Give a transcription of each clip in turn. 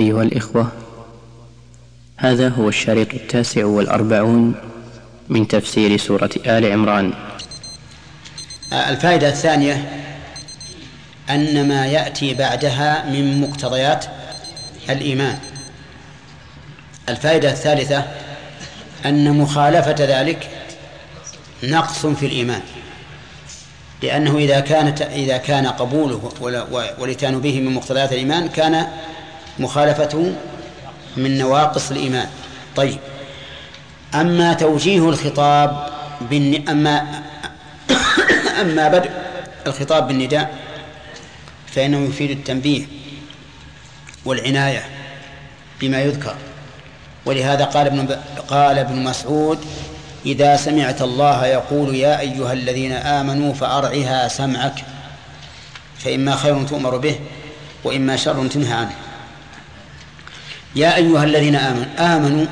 أيها الإخوة هذا هو الشريط التاسع والأربعون من تفسير سورة آل عمران. الفائدة الثانية أن ما يأتي بعدها من مقتضيات الإيمان. الفائدة الثالثة أن مخالفة ذلك نقص في الإيمان. لأنه إذا كانت إذا كان قبوله والإتيان به من مقتضيات الإيمان كان مخالفته من نواقص الإيمان. طيب. أما توجيه الخطاب بالن... أما أما بدء الخطاب بالنداء فإنه يفيد التنبيه والعناية بما يذكر. ولهذا قال ابن قال ابن مسعود إذا سمعت الله يقول يا أيها الذين آمنوا فأرعها سمعك فإما خير تؤمر به وإما شر تنهى عنه. يا أيها الذين آمنوا آمنوا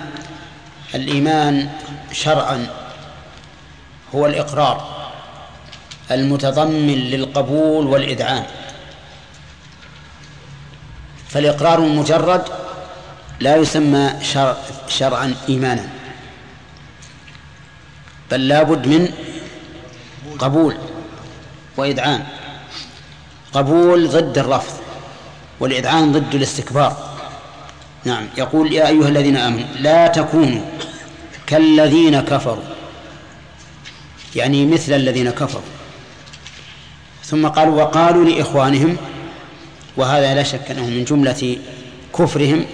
الإيمان شرعا هو الإقرار المتضمن للقبول والإذعان فالإقرار المجرد لا يسمى شرع شرعا إيمانا بل لا بد من قبول وإذعان قبول ضد الرفض والإذعان ضد الاستكبار. نعم. يقول يا أيها الذين آمنوا لا تكونوا كالذين كفروا. يعني مثل الذين كفروا. ثم قال وقالوا لإخوانهم وهذا لا شك أنه من جملة كفرهم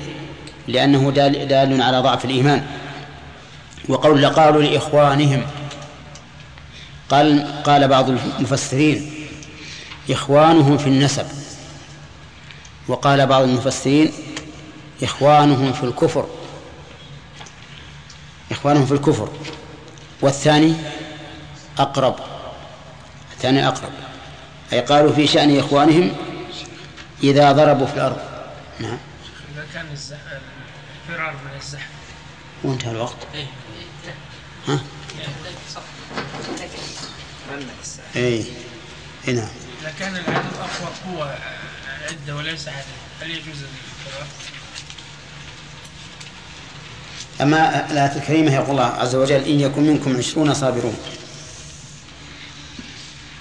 لأنه دال, دال على ضعف الإيمان. وقول لقالوا لإخوانهم قال قال بعض المفسرين إخوانهم في النسب. وقال بعض المفسرين إخوانهم في الكفر. إخوانهم في الكفر. والثاني أقرب. الثاني أقرب. أي قالوا في شأن إخوانهم إذا ضربوا في الأرض. نعم. إذا كان الفرار من الزحف وانتهى الوقت. إيه. ها؟ اي نعم. إذا كان العدد أقوى قوة عدة وليس عدد هل يجوز الفرار؟ أما الآية الكريمة يقول الله عز وجل إن يكن منكم عشرون صابرون.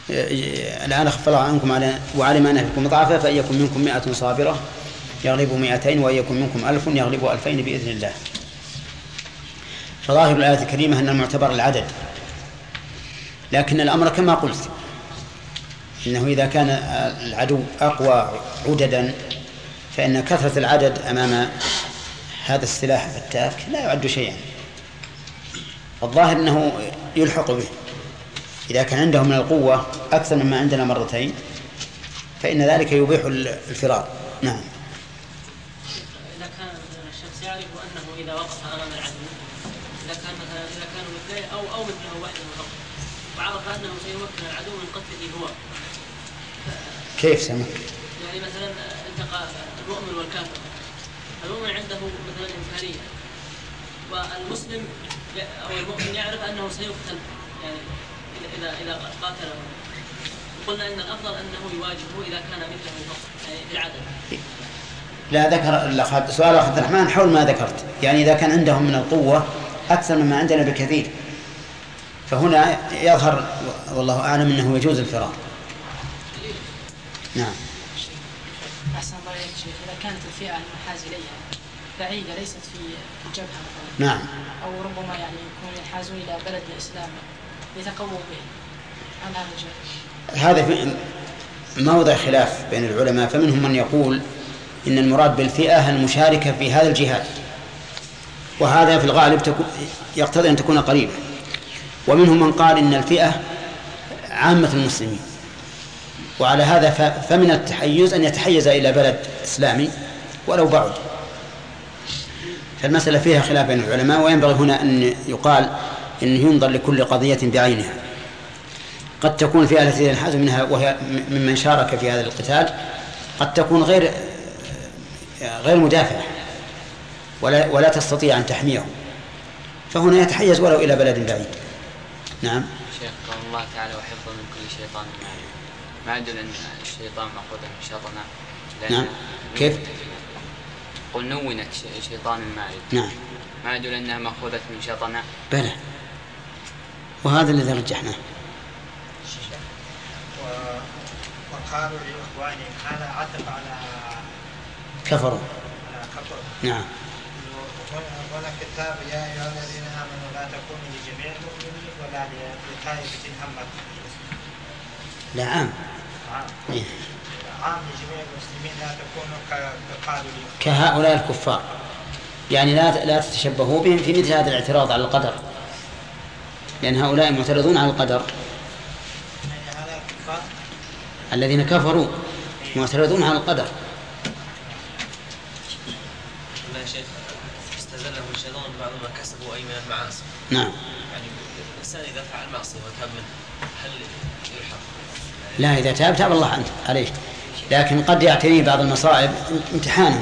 الآن خف الله عنكم على وعلم أن فيكم ضعفا فإن يكن منكم مئة صابرة يغلب مئتين وإن يكن منكم ألف يغلب ألفين بإذن الله. فظاهر الآية الكريمة أن المعتبر العدد. لكن الأمر كما قلت إنه إذا كان العدو أقوى عددا فإن كثرة العدد أمام هذا السلاح الفتاك لا يعد شيئا. الظاهر أنه يلحق به. إذا كان عنده من القوة أكثر مما عندنا مرتين فإن ذلك يبيح الفرار. نعم. إذا كان الشخص يعرف أنه إذا وقف أمام العدو إذا كان مثلا إذا أو أو مثله وحده فقط وعرف أنه سيمكن العدو من قتله هو. كيف سمك؟ يعني مثلا التقى المؤمن والكافر. المؤمن عنده مثلا إمكانية والمسلم أو المؤمن يعرف أنه سيقتل يعني إذا إذا قاتله قلنا إن الأفضل أنه يواجهه إذا كان مثله فقط يعني في العدد. لا ذكر سؤال اخ عبد الرحمن حول ما ذكرت، يعني إذا كان عندهم من القوة أكثر مما عندنا بكثير. فهنا يظهر والله أعلم إنه يجوز الفرار. نعم. احسن الله اليك شيخ اذا كانت الفئة المنحاز إليها بعيدة ليست في الجبهه مثلا. نعم. أو ربما يعني يكون ينحازون إلى بلد الإسلام يتقووا به. هل هذا جائز؟ هذا في موضع خلاف بين العلماء فمنهم من يقول إن المراد بالفئة المشاركة في هذا الجهاد وهذا في الغالب يقتضي أن تكون قريبة ومنهم من قال إن الفئة عامة المسلمين وعلى هذا فمن التحيز أن يتحيز إلى بلد إسلامي ولو بعد. فالمسألة فيها خلاف بين العلماء وينبغي هنا أن يقال أنه ينظر لكل قضية بعينها. قد تكون الفئة التي ينحاز منها وهي ممن شارك في هذا القتال قد تكون غير غير مدافعة ولا ولا تستطيع أن تحميه. فهنا يتحيز ولو إلى بلد بعيد. نعم. شيخ قال الله تعالى وحفظا من كل شيطان مارد ما يدل أن الشيطان مأخوذ من شيطان نعم. كيف؟ قل نونت ش- شيطان المارد نعم. ما يدل أنها مأخوذة من شطنة بلى. وهذا الذي رجحناه. و- وقالوا لإخوانهم هذا عطف على كفروا. على كفر. نعم. هنا كتاب يا أيها الذين آمنوا لا تكونوا لجميع المؤمنين ولا لطائفة همت لا عام عام. عام لجميع المسلمين لا تكونوا كهؤلاء الكفار. يعني لا لا تتشبهوا بهم في مثل هذا الاعتراض على القدر. لأن هؤلاء معترضون على القدر. يعني الذين كفروا معترضون على القدر. لا يا شيخ استزلهم الشيطان بعض ما كسبوا اي من المعاصي نعم. يعني الإنسان إذا فعل معصية وتاب منها هل يلحق لا إذا تاب تاب الله عنه عليه لكن قد يعتريه بعض المصائب امتحانا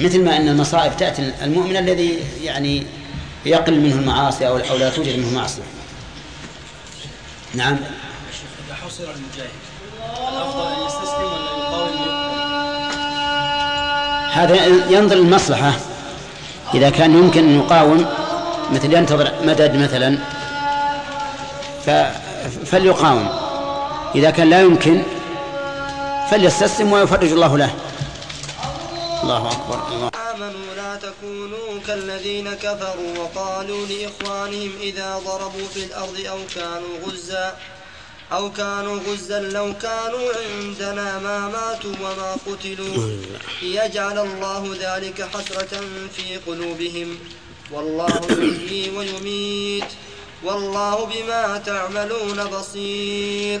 مثل ما أن المصائب تأتي المؤمن الذي يعني يقل منه المعاصي أو أو لا توجد منه معصية نعم إذا حصر المجاهد الأفضل أن يستسلم ولا يقاوم؟ هذا ينظر المصلحة إذا كان يمكن أن يقاوم مثل ينتظر مدد مثلا. فليقاوم إذا كان لا يمكن فليستسلم ويفرج الله له. الله أكبر الله. آمنوا لا تكونوا كالذين كفروا وقالوا لإخوانهم إذا ضربوا في الأرض أو كانوا غزا أو كانوا غزا لو كانوا عندنا ما ماتوا وما قتلوا. ليجعل الله ذلك حسرة في قلوبهم. والله يحيي ويميت. والله بما تعملون بصير.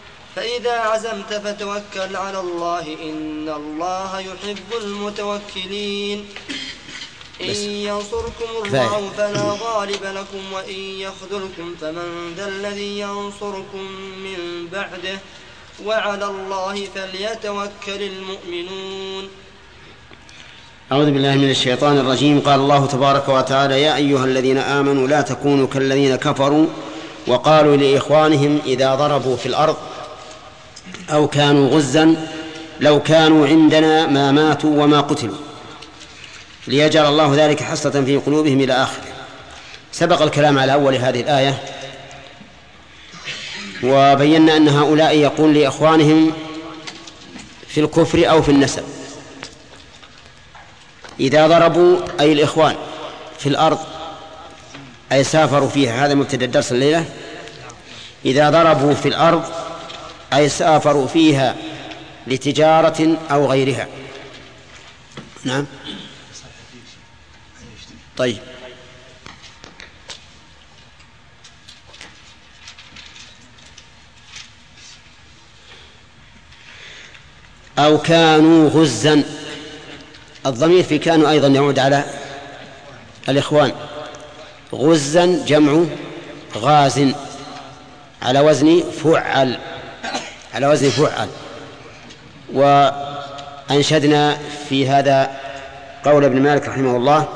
فإذا عزمت فتوكل على الله إن الله يحب المتوكلين إن. ينصركم. الله فلا غالب لكم وإن يخذلكم فمن ذا الذي ينصركم من بعده وعلى الله فليتوكل المؤمنون أعوذ بالله من الشيطان الرجيم قال الله تبارك وتعالى يا أيها الذين آمنوا لا تكونوا كالذين كفروا وقالوا لإخوانهم إذا ضربوا في الأرض أو كانوا غزا لو كانوا عندنا ما ماتوا وما قتلوا. ليجعل الله ذلك حسرة في قلوبهم إلى آخره. سبق الكلام على أول هذه الآية وبينا أن هؤلاء يقول لإخوانهم في الكفر أو في النسب. إذا ضربوا أي الإخوان في الأرض أي سافروا فيها هذا مبتدأ الدرس الليلة. إذا ضربوا في الأرض أي سافروا فيها لتجارة أو غيرها. نعم. طيب. أو كانوا غزا. الضمير في كانوا أيضا يعود على الإخوان. غزا جمع غاز على وزن فعل. على وزن فعل وأنشدنا في هذا قول ابن مالك رحمه الله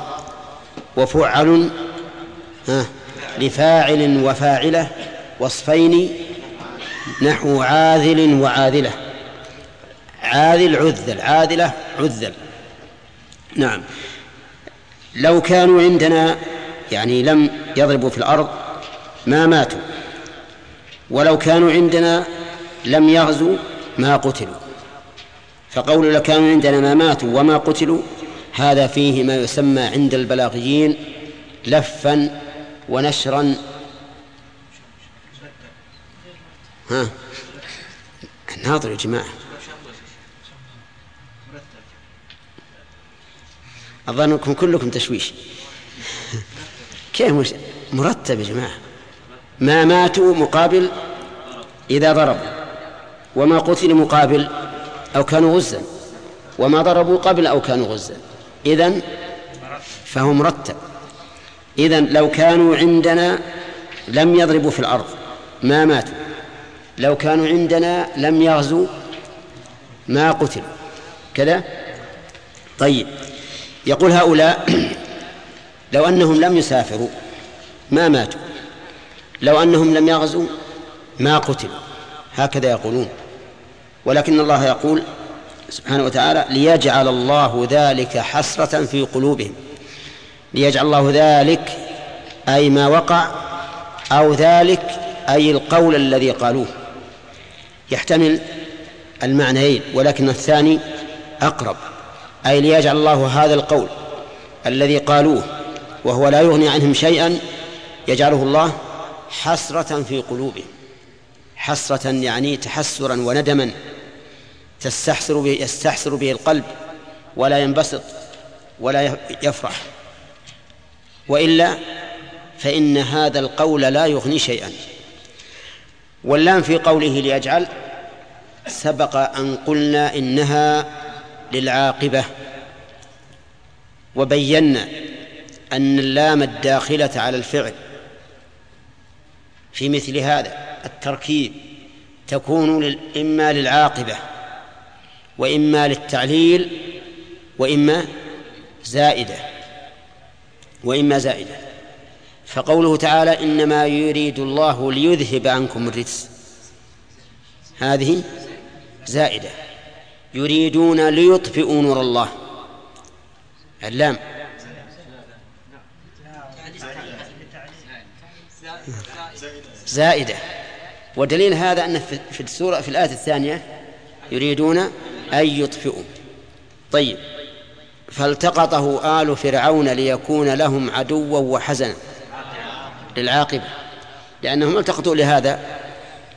وفعل لفاعل وفاعلة وصفين نحو عاذل وعاذلة. عاذل عذل عاذلة عذل. نعم. لو كانوا عندنا يعني لم يضربوا في الأرض ما ماتوا. ولو كانوا عندنا لم يغزوا ما قتلوا. فقول لو كانوا عندنا ما ماتوا وما قتلوا هذا فيه ما يسمى عند البلاغيين لفا ونشرا. ها؟ ناظر يا جماعة. أظنكم كلكم تشويش. كيف مرتب يا جماعة؟ ما ماتوا مقابل إذا ضربوا. وما قتلوا مقابل أو كانوا غزا وما ضربوا قبل أو كانوا غزا. إذن فهو مرتب إذا لو كانوا عندنا لم يضربوا في الأرض ما ماتوا. لو كانوا عندنا لم يغزوا ما قتلوا. كذا؟ طيب. يقول هؤلاء لو أنهم لم يسافروا ما ماتوا. لو أنهم لم يغزوا ما قتلوا. هكذا يقولون. ولكن الله يقول سبحانه وتعالى ليجعل الله ذلك حسرة في قلوبهم. ليجعل الله ذلك أي ما وقع أو ذلك أي القول الذي قالوه. يحتمل المعنيين ولكن الثاني أقرب. أي ليجعل الله هذا القول الذي قالوه وهو لا يغني عنهم شيئا يجعله الله حسرة في قلوبهم. حسرة يعني تحسرا وندما. تستحسر به يستحسر به القلب ولا ينبسط ولا يفرح. وإلا فإن هذا القول لا يغني شيئا. واللام في قوله ليجعل سبق أن قلنا إنها للعاقبة وبينا أن اللام الداخلة على الفعل في مثل هذا التركيب تكون إما للعاقبة وإما للتعليل وإما زائدة وإما زائدة. فقوله تعالى إنما يريد الله ليذهب عنكم الرجس. هذه زائدة. يريدون ليطفئوا نور الله. اللام زائدة. ودليل هذا أن في السورة في الآية الثانية يريدون أن يطفئوا طيب فالتقطه آل فرعون ليكون لهم عدوا وحزنا للعاقبة. لأنهم التقطوا لهذا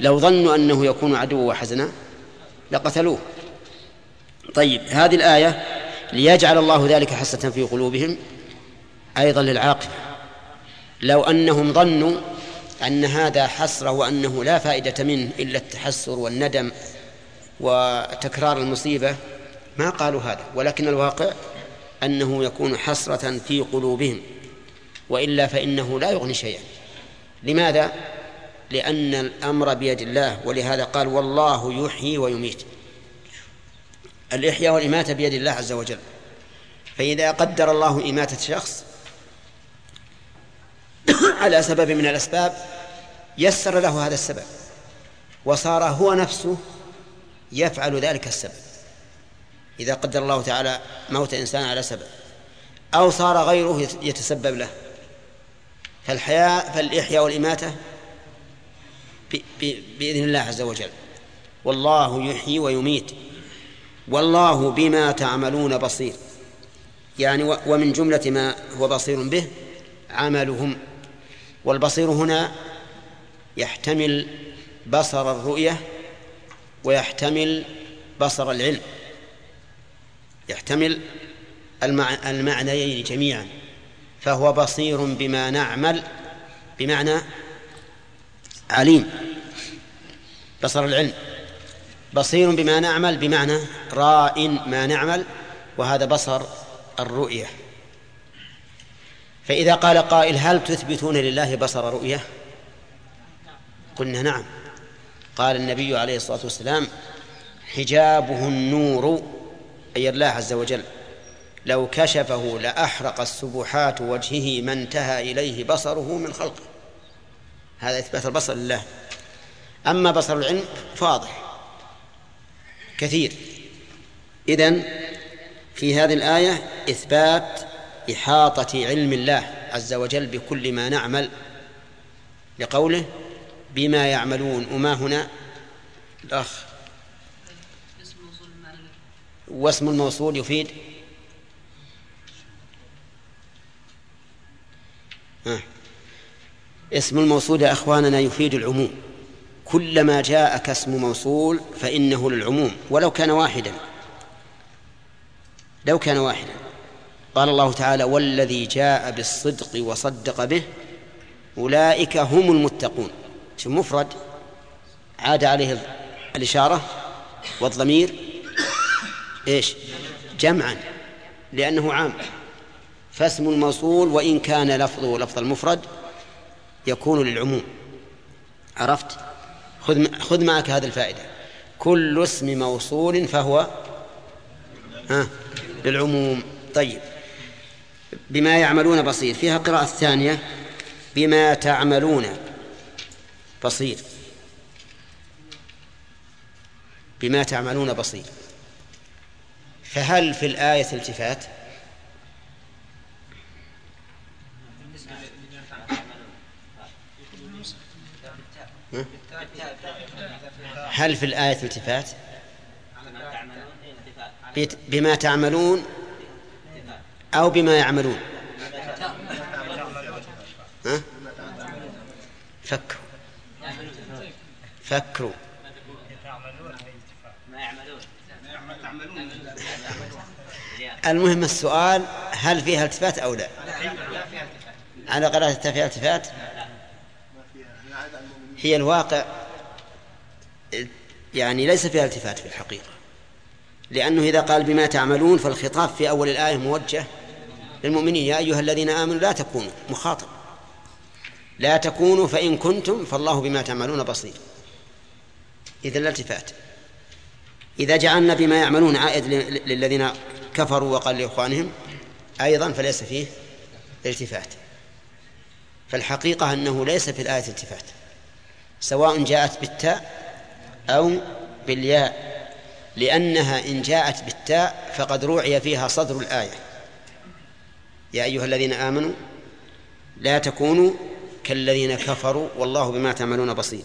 لو ظنوا أنه يكون عدوا وحزنا لقتلوه. طيب هذه الآية ليجعل الله ذلك حسة في قلوبهم أيضا للعاقبة. لو أنهم ظنوا أن هذا حسرة وأنه لا فائدة منه إلا التحسر والندم وتكرار المصيبة ما قالوا هذا ولكن الواقع أنه يكون حسرة في قلوبهم وإلا فإنه لا يغني شيئا. لماذا؟ لأن الأمر بيد الله ولهذا قال والله يحيي ويميت. الإحياء والإماتة بيد الله عز وجل. فإذا قدر الله إماتة شخص على سبب من الأسباب يسر له هذا السبب وصار هو نفسه يفعل ذلك السبب. إذا قدر الله تعالى موت إنسان على سبب. أو صار غيره يتسبب له. فالحياة فالإحياء والإماتة بإذن الله عز وجل. والله يحيي ويميت. والله بما تعملون بصير. يعني ومن جملة ما هو بصير به عملهم. والبصير هنا يحتمل بصر الرؤية ويحتمل بصر العلم. يحتمل المعنيين جميعا. فهو بصير بما نعمل بمعنى عليم. بصر العلم. بصير بما نعمل بمعنى راء ما نعمل وهذا بصر الرؤية. فإذا قال قائل هل تثبتون لله بصر رؤية؟ قلنا نعم. قال النبي عليه الصلاة والسلام حجابه النور أي الله عز وجل لو كشفه لأحرق السبحات وجهه ما انتهى إليه بصره من خلقه هذا إثبات البصر لله. أما بصر العلم فاضح كثير. إذن في هذه الآية إثبات إحاطة علم الله عز وجل بكل ما نعمل لقوله بما يعملون وما هنا؟ الأخ. واسم الموصول يفيد؟ آه. اسم الموصول يا أخواننا يفيد العموم. كلما جاءك اسم موصول فإنه للعموم ولو كان واحدا. لو كان واحدا. قال الله تعالى والذي جاء بالصدق وصدق به أولئك هم المتقون. شوف مفرد عاد عليه الإشارة والضمير إيش؟ جمعا لأنه عام. فاسم الموصول وإن كان لفظه لفظ المفرد يكون للعموم. عرفت؟ خذ خذ معك هذه الفائدة. كل اسم موصول فهو ها للعموم. طيب. بما يعملون بصير. فيها قراءة ثانية. بما تعملون. بصير. بما تعملون بصير. فهل في الآية التفات؟ هل في الآية التفات؟ بما تعملون أو بما يعملون. ها؟ فكروا. فكروا. المهم السؤال هل فيها التفات أو لا؟ على قراءة فيها التفات؟ هي الواقع يعني ليس فيها التفات في الحقيقة. لأنه إذا قال بما تعملون فالخطاب في أول الآية موجه للمؤمنين يا أيها الذين آمنوا لا تكونوا مخاطب. لا تكونوا فإن كنتم فالله بما تعملون بصير. إذا لا التفات إذا جعلنا بما يعملون عائد للذين كفروا وقال لإخوانهم أيضا فليس فيه التفات فالحقيقة أنه ليس في الآية التفات سواء جاءت بالتاء أو بالياء لأنها إن جاءت بالتاء فقد روعي فيها صدر الآية. يا أيها الذين آمنوا لا تكونوا كالذين كفروا والله بما تعملون بصير.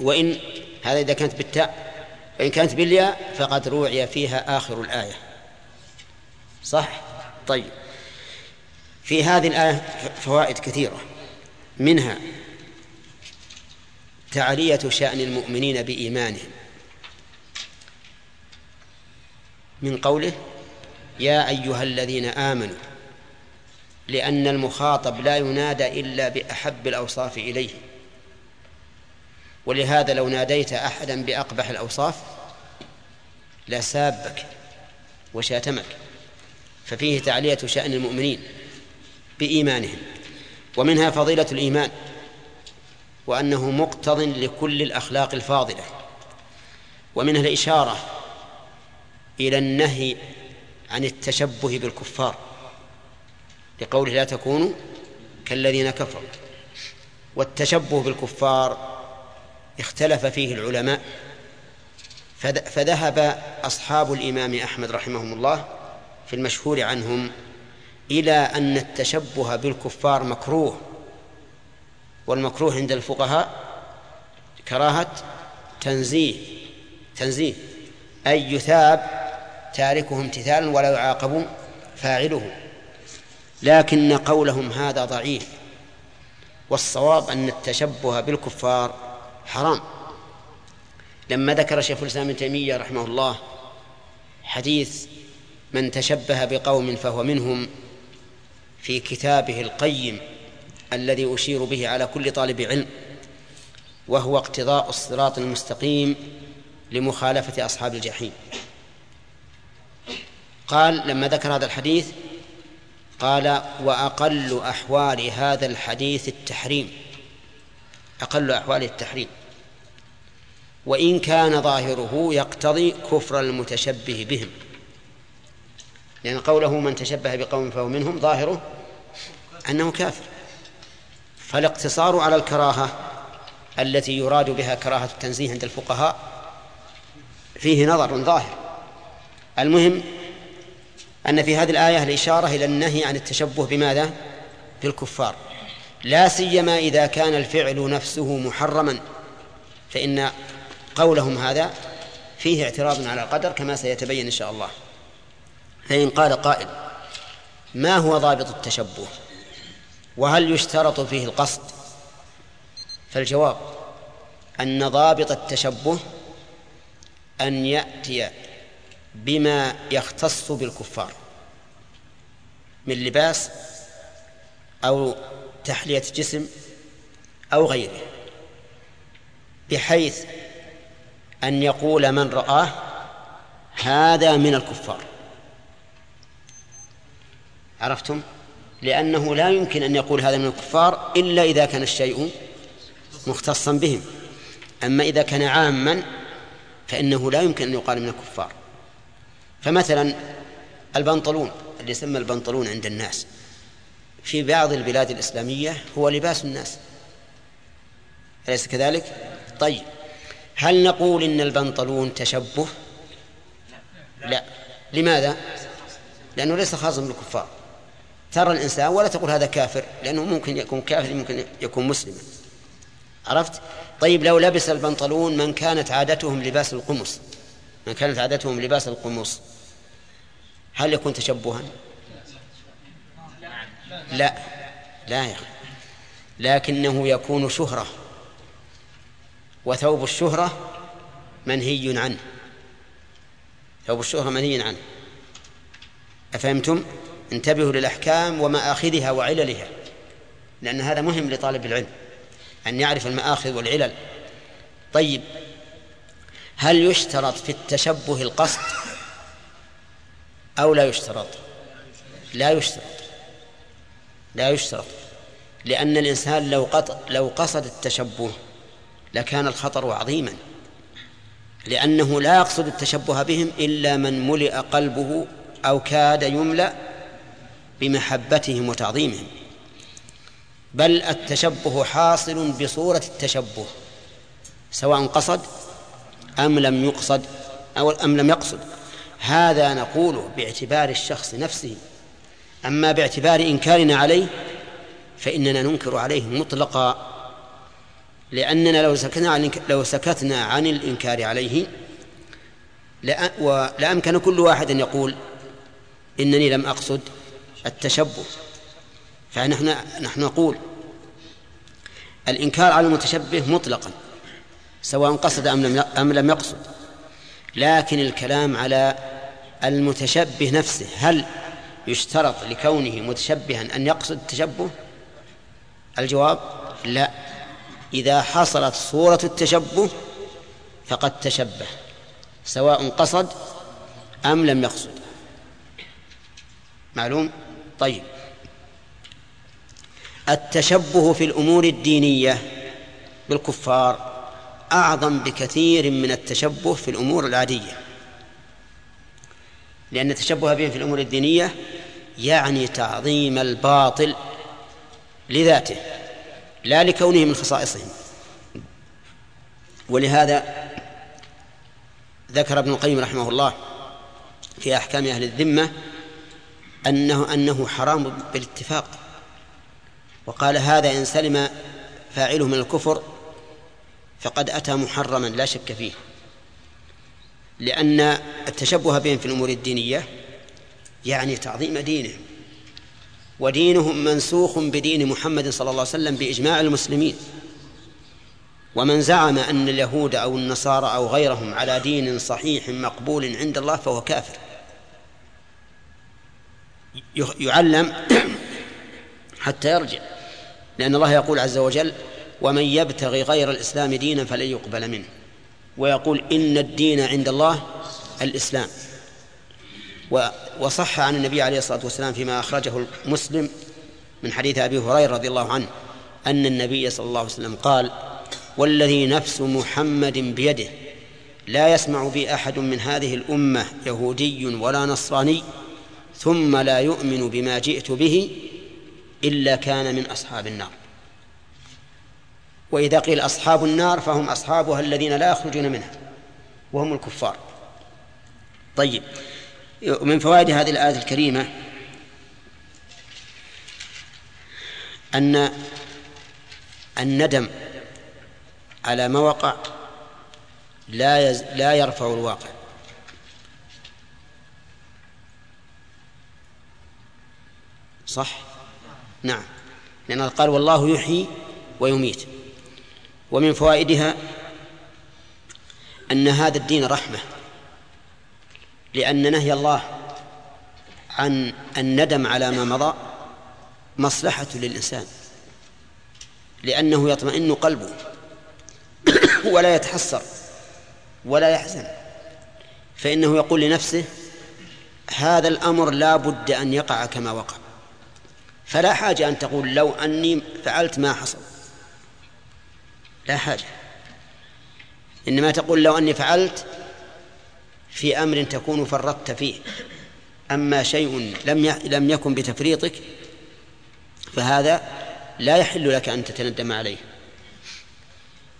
وإن هذا إذا كانت بالتاء وإن كانت بالياء فقد روعي فيها آخر الآية. صح؟ طيب. في هذه الآية فوائد كثيرة. منها تعلية شأن المؤمنين بإيمانهم. من قوله يا أيها الذين آمنوا لأن المخاطب لا ينادى إلا بأحب الأوصاف إليه. ولهذا لو ناديت أحدا بأقبح الأوصاف لسابك وشاتمك ففيه تعلية شأن المؤمنين بإيمانهم ومنها فضيلة الإيمان وأنه مقتض لكل الأخلاق الفاضلة ومنها الإشارة إلى النهي عن التشبه بالكفار لقوله لا تكونوا كالذين كفروا والتشبه بالكفار اختلف فيه العلماء فذهب أصحاب الإمام أحمد رحمهم الله في المشهور عنهم إلى أن التشبه بالكفار مكروه والمكروه عند الفقهاء كراهة تنزيه تنزيه أي يثاب تاركه امتثالا ولا يعاقب فاعله لكن قولهم هذا ضعيف والصواب أن التشبه بالكفار حرام. لما ذكر شيخ الإسلام ابن تيمية رحمه الله حديث من تشبه بقوم فهو منهم في كتابه القيم الذي أشير به على كل طالب علم وهو اقتضاء الصراط المستقيم لمخالفة أصحاب الجحيم. قال لما ذكر هذا الحديث قال وأقل أحوال هذا الحديث التحريم. أقل أحوال التحريم. وإن كان ظاهره يقتضي كفر المتشبه بهم. لأن قوله من تشبه بقوم فهو منهم ظاهره أنه كافر. فالاقتصار على الكراهة التي يراد بها كراهة التنزيه عند الفقهاء فيه نظر ظاهر. المهم أن في هذه الآية الإشارة إلى النهي عن التشبه بماذا؟ بالكفار. لا سيما إذا كان الفعل نفسه محرما فإن قولهم هذا فيه اعتراض على القدر كما سيتبين إن شاء الله. فإن قال قائل ما هو ضابط التشبه؟ وهل يشترط فيه القصد؟ فالجواب أن ضابط التشبه أن يأتي بما يختص بالكفار من لباس أو تحلية جسم أو غيره بحيث أن يقول من رآه هذا من الكفار. عرفتم؟ لأنه لا يمكن أن يقول هذا من الكفار إلا إذا كان الشيء مختصا بهم. أما إذا كان عاما فإنه لا يمكن أن يقال من الكفار. فمثلا البنطلون اللي يسمى البنطلون عند الناس في بعض البلاد الإسلامية هو لباس الناس أليس كذلك؟ طيب هل نقول إن البنطلون تشبه؟ لا لماذا؟ لأنه ليس خاصا بالكفار ترى الإنسان ولا تقول هذا كافر لأنه ممكن يكون كافر ممكن يكون مسلما عرفت؟ طيب لو لبس البنطلون من كانت عادتهم لباس القمص من كانت عادتهم لباس القمص هل يكون تشبها؟ لا. لا يا أخي. لكنه يكون شهرة. وثوب الشهرة منهي عنه. ثوب الشهرة منهي عنه. أفهمتم؟ انتبهوا للأحكام ومآخذها وعللها. لأن هذا مهم لطالب العلم. أن يعرف المآخذ والعلل. طيب. هل يشترط في التشبه القصد أو لا يشترط؟ لا يشترط. لا يشترط لأن الإنسان لو قط لو قصد التشبه لكان الخطر عظيما لأنه لا يقصد التشبه بهم إلا من ملئ قلبه أو كاد يملأ بمحبتهم وتعظيمهم. بل التشبه حاصل بصورة التشبه سواء قصد أم لم يقصد أو أم لم يقصد. هذا نقوله باعتبار الشخص نفسه. أما باعتبار إنكارنا عليه فإننا ننكر عليه مطلقا لأننا لو سكتنا لو سكتنا عن الإنكار عليه لأمكن كل واحد أن يقول إنني لم أقصد التشبه. فنحن نحن نقول الإنكار على المتشبه مطلقا سواء قصد أم لم أم لم يقصد. لكن الكلام على المتشبه نفسه هل يشترط لكونه متشبها أن يقصد التشبه؟ الجواب لا. إذا حصلت صورة التشبه فقد تشبه سواء قصد أم لم يقصد. معلوم؟ طيب. التشبه في الأمور الدينية بالكفار أعظم بكثير من التشبه في الأمور العادية. لأن التشبه بهم في الأمور الدينية يعني تعظيم الباطل لذاته لا لكونه من خصائصهم. ولهذا ذكر ابن القيم رحمه الله في أحكام أهل الذمة أنه أنه حرام بالاتفاق. وقال هذا إن سلم فاعله من الكفر فقد أتى محرما لا شك فيه. لأن التشبه بهم في الأمور الدينية يعني تعظيم دينهم ودينهم منسوخ بدين محمد صلى الله عليه وسلم بإجماع المسلمين. ومن زعم أن اليهود أو النصارى أو غيرهم على دين صحيح مقبول عند الله فهو كافر. يعلم حتى يرجع لأن الله يقول عز وجل ومن يبتغي غير الإسلام دينا فلن يقبل منه. ويقول إن الدين عند الله الإسلام. وصح عن النبي عليه الصلاة والسلام فيما أخرجه مسلم من حديث أبي هريرة رضي الله عنه أن النبي صلى الله عليه وسلم قال والذي نفس محمد بيده لا يسمع بي أحد من هذه الأمة يهودي ولا نصراني ثم لا يؤمن بما جئت به إلا كان من أصحاب النار. وإذا قيل أصحاب النار فهم أصحابها الذين لا يخرجون منها وهم الكفار. طيب ومن فوائد هذه الآية الكريمة أن الندم على ما وقع لا يز... لا يرفع الواقع. صح؟ نعم. لأن قال والله يحيي ويميت. ومن فوائدها أن هذا الدين رحمة لأن نهي الله عن الندم على ما مضى مصلحة للإنسان لأنه يطمئن قلبه ولا يتحسر ولا يحزن فإنه يقول لنفسه هذا الأمر لا بد أن يقع كما وقع فلا حاجة أن تقول لو أني فعلت ما حصل. لا حاجة. إنما تقول لو أني فعلت في أمر تكون فرطت فيه. أما شيء لم لم يكن بتفريطك فهذا لا يحل لك أن تتندم عليه.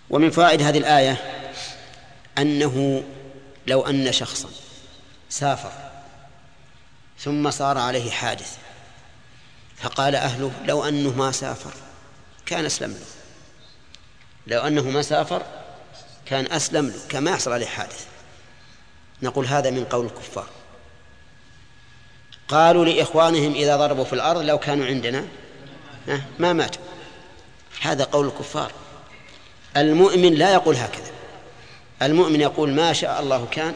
ومن فوائد هذه الآية أنه لو أن شخصا سافر ثم صار عليه حادث فقال أهله لو أنه ما سافر كان أسلم له. لو أنه ما سافر كان أسلم كما يحصل عليه حادث. نقول هذا من قول الكفار. قالوا لإخوانهم إذا ضربوا في الأرض لو كانوا عندنا ما ماتوا. هذا قول الكفار. المؤمن لا يقول هكذا. المؤمن يقول ما شاء الله كان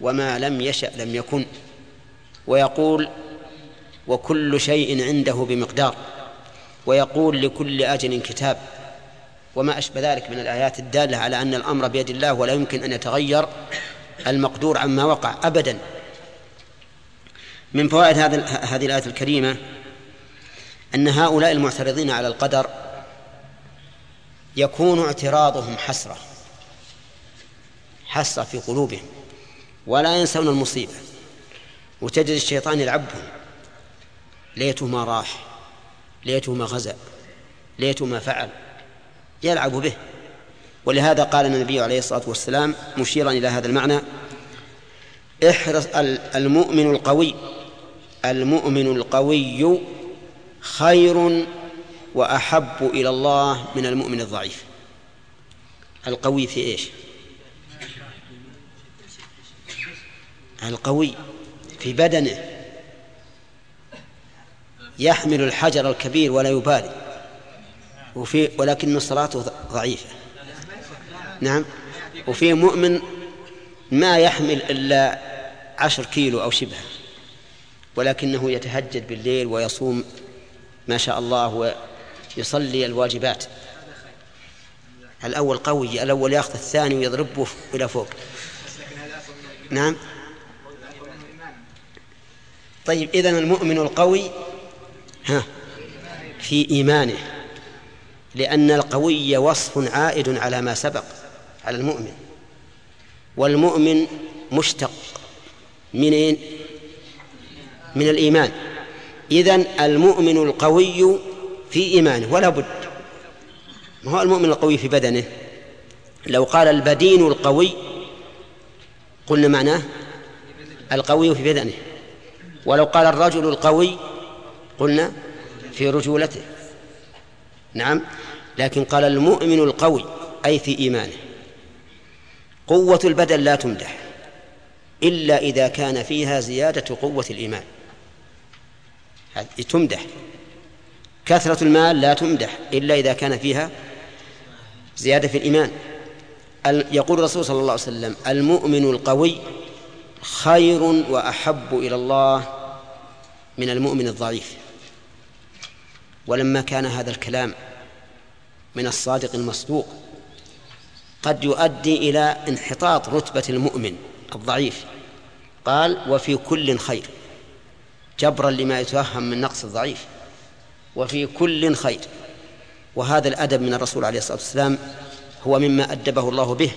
وما لم يشأ لم يكن ويقول وكل شيء عنده بمقدار ويقول لكل أجل كتاب. وما أشبه ذلك من الآيات الدالة على أن الأمر بيد الله ولا يمكن أن يتغير المقدور عما وقع أبدا. من فوائد هذه الآية الكريمة أن هؤلاء المعترضين على القدر يكون اعتراضهم حسرة حسرة في قلوبهم ولا ينسون المصيبة وتجد الشيطان يلعبهم. ليته ما راح ليته ما غزا ليته ما فعل. يلعب به. ولهذا قال النبي عليه الصلاة والسلام مشيرا إلى هذا المعنى احرص المؤمن القوي المؤمن القوي خير وأحب إلى الله من المؤمن الضعيف. القوي في إيش؟ القوي في بدنه. يحمل الحجر الكبير ولا يبالي. وفي ولكن صلاته ضعيفة. نعم. وفي مؤمن ما يحمل إلا عشر كيلو أو شبه ولكنه يتهجد بالليل ويصوم ما شاء الله ويصلي الواجبات. الأول قوي الأول يأخذ الثاني ويضربه إلى فوق. نعم. طيب إذن المؤمن القوي ها في إيمانه. لأن القوي وصف عائد على ما سبق على المؤمن والمؤمن مشتق منين من الإيمان. إذن المؤمن القوي في إيمانه ولا بد. ما هو المؤمن القوي في بدنه؟ لو قال البدين القوي قلنا معناه القوي في بدنه. ولو قال الرجل القوي قلنا في رجولته. نعم. لكن قال المؤمن القوي أي في إيمانه قوة البدن لا تمدح إلا إذا كان فيها زيادة قوة الإيمان. تمدح. كثرة المال لا تمدح إلا إذا كان فيها زيادة في الإيمان. يقول الرسول صلى الله عليه وسلم المؤمن القوي خير وأحب إلى الله من المؤمن الضعيف. ولما كان هذا الكلام من الصادق المصدوق قد يؤدي إلى انحطاط رتبة المؤمن الضعيف. قال وفي كل خير. جبرا لما يتوهم من نقص الضعيف. وفي كل خير. وهذا الأدب من الرسول عليه الصلاة والسلام هو مما أدبه الله به.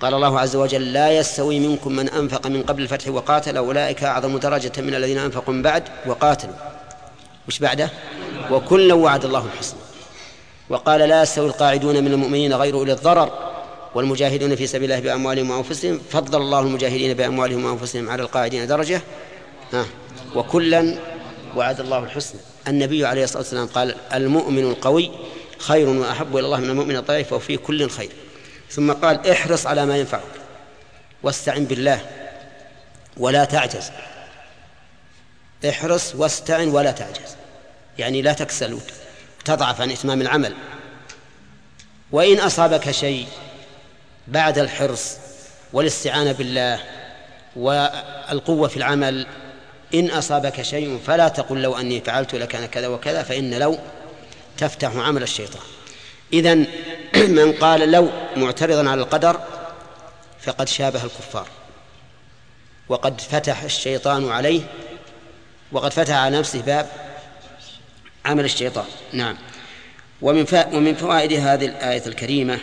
قال الله عز وجل لا يستوي منكم من أنفق من قبل الفتح وقاتل أولئك أعظم درجة من الذين أنفقوا من بعد وقاتلوا. وش بعده؟ وكلا وعد الله الحسنى. وقال لا يستوي القاعدون من المؤمنين غير أولي الضرر والمجاهدون في سبيل الله بأموالهم وأنفسهم. فضل الله المجاهدين بأموالهم وأنفسهم على القاعدين درجة. ها. وكلا وعد الله الحسنى. النبي عليه الصلاة والسلام قال المؤمن القوي خير وأحب إلى الله من المؤمن الضعيف وفي كل خير. ثم قال احرص على ما ينفعك واستعن بالله ولا تعجز. احرص واستعن ولا تعجز. يعني لا تكسل وتضعف عن إتمام العمل. وإن أصابك شيء بعد الحرص والاستعانة بالله والقوة في العمل إن أصابك شيء فلا تقل لو أني فعلت لكان كذا وكذا فإن لو تفتح عمل الشيطان. إذا من قال لو معترضا على القدر فقد شابه الكفار. وقد فتح الشيطان عليه وقد فتح على نفسه باب عمل الشيطان. نعم. ومن ومن فوائد هذه الآية الكريمة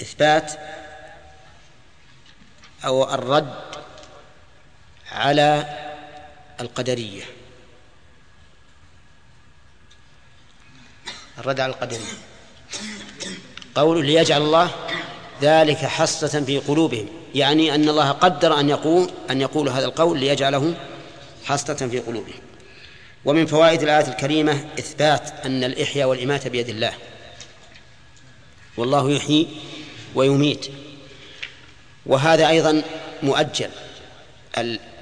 إثبات أو الرد على القدرية. الرد على القدرية. قول ليجعل الله ذلك حسرة في قلوبهم. يعني أن الله قدر أن يقول أن يقول هذا القول ليجعله حسرة في قلوبهم. ومن فوائد الآية الكريمة إثبات أن الإحياء والإماتة بيد الله. والله يحيي ويميت. وهذا أيضا مؤجل.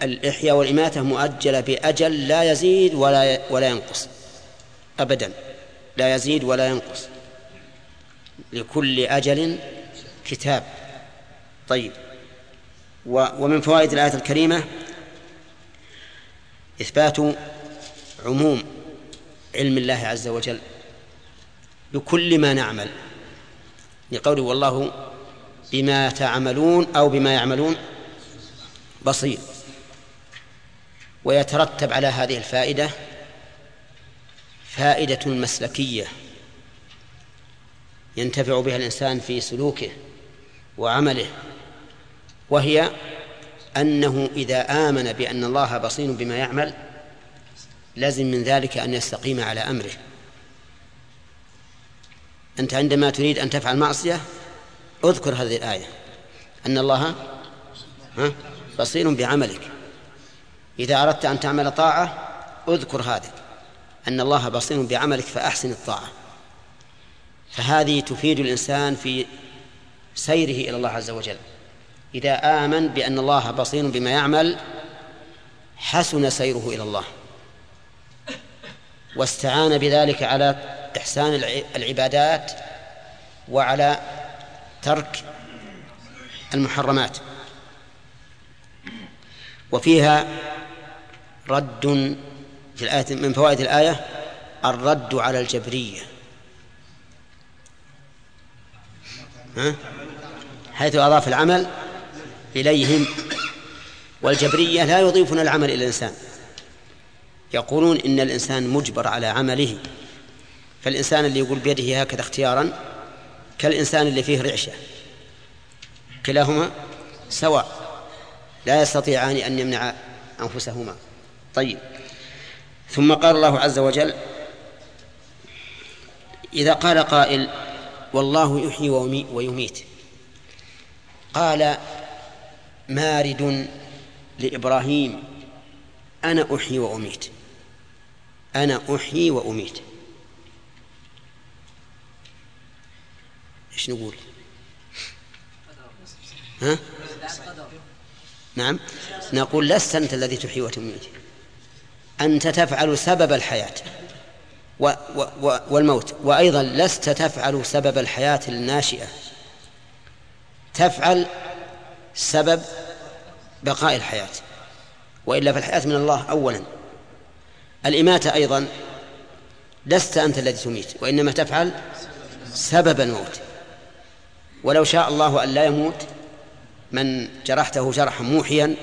الإحياء والإماتة مؤجلة بأجل لا يزيد ولا ولا ينقص. أبدا. لا يزيد ولا ينقص. لكل أجل كتاب. طيب. ومن فوائد الآية الكريمة إثبات عموم علم الله عز وجل بكل ما نعمل لقوله والله بما تعملون أو بما يعملون بصير. ويترتب على هذه الفائدة فائدة مسلكية ينتفع بها الإنسان في سلوكه وعمله وهي أنه إذا آمن بأن الله بصير بما يعمل لازم من ذلك أن يستقيم على أمره. أنت عندما تريد أن تفعل معصية أذكر هذه الآية. أن الله بصير بعملك. إذا أردت أن تعمل طاعة أذكر هذا أن الله بصير بعملك فأحسن الطاعة. فهذه تفيد الإنسان في سيره إلى الله عز وجل. إذا آمن بأن الله بصير بما يعمل حسن سيره إلى الله. واستعان بذلك على إحسان العبادات وعلى ترك المحرمات. وفيها رد في الآية من فوائد الآية الرد على الجبرية. ها؟ حيث أضاف العمل إليهم. والجبرية لا يضيفون العمل إلى الإنسان. يقولون إن الإنسان مجبر على عمله. فالإنسان اللي يقول بيده هكذا اختيارا كالإنسان اللي فيه رعشة. كلاهما سواء لا يستطيعان أن يمنع أنفسهما. طيب. ثم قال الله عز وجل إذا قال قائل والله يحيي ويميت. قال مارد لإبراهيم أنا أحيي وأميت. أنا أحيي وأميت. إيش نقول؟ ها؟ نعم. نقول لست أنت الذي تحيي وتميت. أنت تفعل سبب الحياة. و و والموت. وأيضا لست تفعل سبب الحياة الناشئة. تفعل سبب بقاء الحياة. وإلا فالحياة من الله أولا. الإماتة أيضا لست أنت الذي تميت وإنما تفعل سبب الموت. ولو شاء الله أن لا يموت من جرحته جرحا موحيا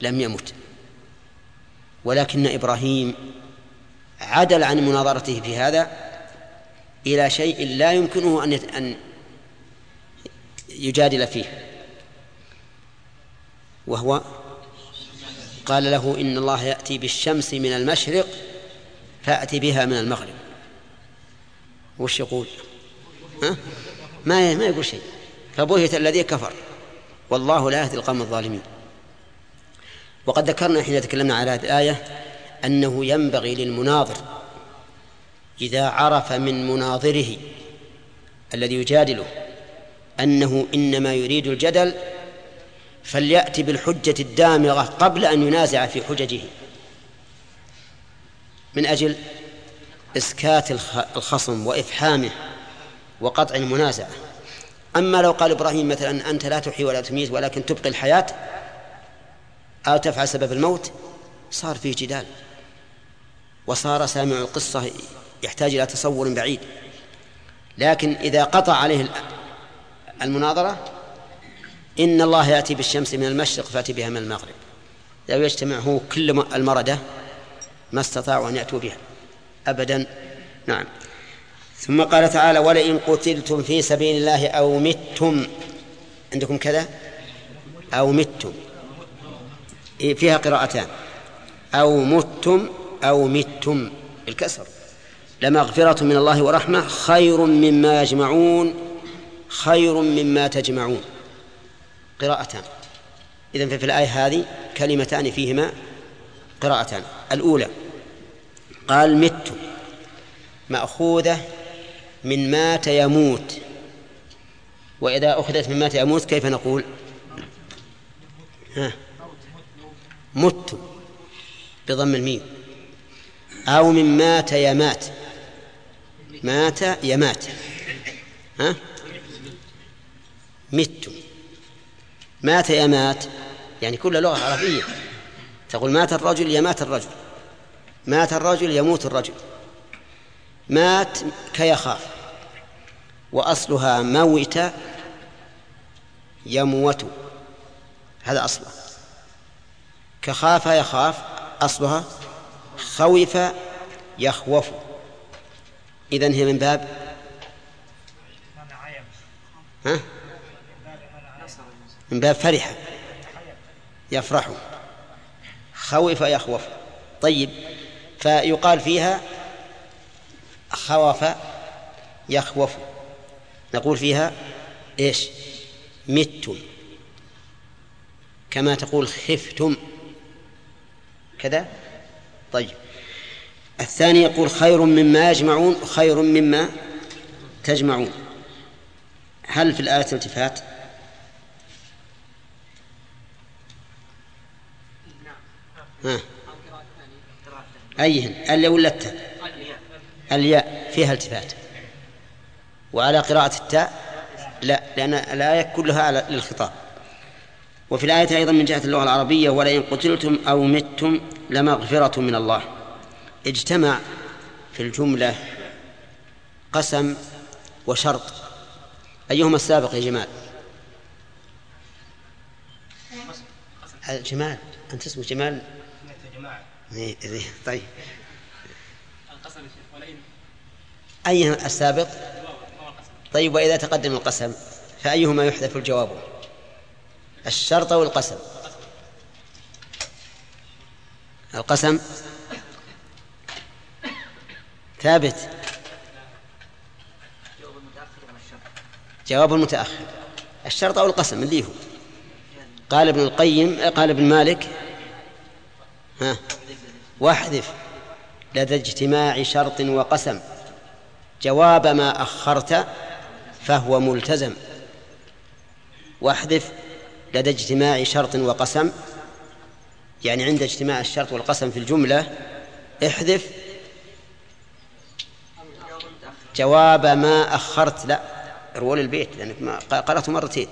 لم يمت. ولكن إبراهيم عدل عن مناظرته في هذا إلى شيء لا يمكنه أن أن يجادل فيه وهو قال له إن الله يأتي بالشمس من المشرق فأتي بها من المغرب. وش يقول؟ ها؟ ما ما يقول شيء. فبهت الذي كفر. والله لا يهدي القوم الظالمين. وقد ذكرنا حين تكلمنا على هذه الآية أنه ينبغي للمناظر إذا عرف من مناظره الذي يجادله أنه إنما يريد الجدل فليأتي بالحجة الدامغة قبل أن ينازع في حججه. من أجل إسكات الخصم وإفحامه وقطع المنازعة. أما لو قال إبراهيم مثلا أنت لا تحيي ولا تميت ولكن تبقي الحياة أو تفعل سبب الموت صار فيه جدال. وصار سامع القصة يحتاج إلى تصور بعيد. لكن إذا قطع عليه المناظرة إن الله يأتي بالشمس من المشرق فأتي بها من المغرب. لو يجتمع هو كل المردة ما استطاعوا أن يأتوا بها. أبدا. نعم. ثم قال تعالى ولئن قتلتم في سبيل الله أو متم عندكم كذا؟ أو متم. إيه، فيها قراءتان. أو متم أو متم. بالكسر لمغفرة من الله ورحمة خير مما يجمعون خير مما تجمعون. قراءتان. إذن ففي الآية هذه كلمتان فيهما قراءتان. الأولى قال مت. مأخوذة من مات يموت. وإذا أخذت من مات يموت كيف نقول؟ ها؟ مت بضم الميم. أو من مات يمات. مات يمات. ها؟ مت. مات يمات يعني كل لغة عربية. تقول مات الرجل يمات الرجل. مات الرجل يموت الرجل. مات كيخاف. وأصلها موت يموت. هذا أصله. كخاف يخاف. أصلها خوف يخوف. إذن هي من باب ها؟ من باب فرح يفرح. خوف يخوف. طيب فيقال فيها خوف يخوف. نقول فيها إيش؟ متم. كما تقول خفتم. كذا؟ طيب. الثاني يقول خير مما يجمعون خير مما تجمعون. هل في الآية التفات ها. أيهن الياء ولا التاء؟ الياء. فيها التفات. وعلى قراءة التاء؟ لا لأن الآية كلها على للخطاب. وفي الآية أيضا من جهة اللغة العربية ولئن قتلتم أو متم لمغفرة من الله. اجتمع في الجملة قسم وشرط. أيهما السابق يا جمال؟ جمال. أنت اسمك جمال؟ إيه، إيه، طيب. أي السابق؟ طيب وإذا تقدم القسم فأيهما يحذف الجواب؟ الشرط أو القسم؟ القسم. ثابت. جواب المتأخر الشرط أو القسم اللي هو. قال ابن القيم قال ابن مالك ها. واحذف. لدى اجتماع شرط وقسم. جواب ما أخرت فهو ملتزم. واحذف. لدى اجتماع شرط وقسم. يعني عند اجتماع الشرط والقسم في الجملة احذف. جواب ما أخرت. لا رول البيت لأنك ما قرأته مرتين.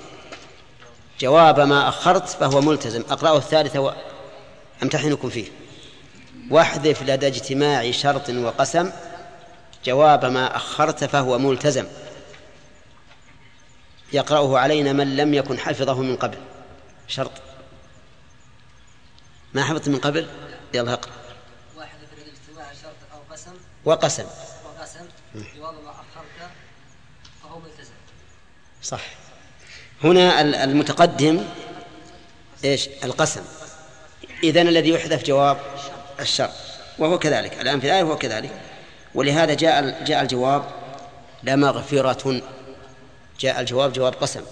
جواب ما أخرت فهو ملتزم. أقرأه الثالثة وأمتحنكم فيه. واحذف لدى اجتماع شرط وقسم جواب ما أخرت فهو ملتزم. يقرأه علينا من لم يكن حفظه من قبل. شرط. ما حفظت من قبل؟ يلا اقرأ. واحد في الاجتماع شرط أو قسم. وقسم. وقسم جواب ما أخرت فهو ملتزم. صح. هنا المتقدم إيش؟ القسم. إذن الذي يحذف جواب الشرط وهو كذلك. الآن في الآية هو كذلك. ولهذا جاء جاء الجواب لمغفرة جاء الجواب جواب قسم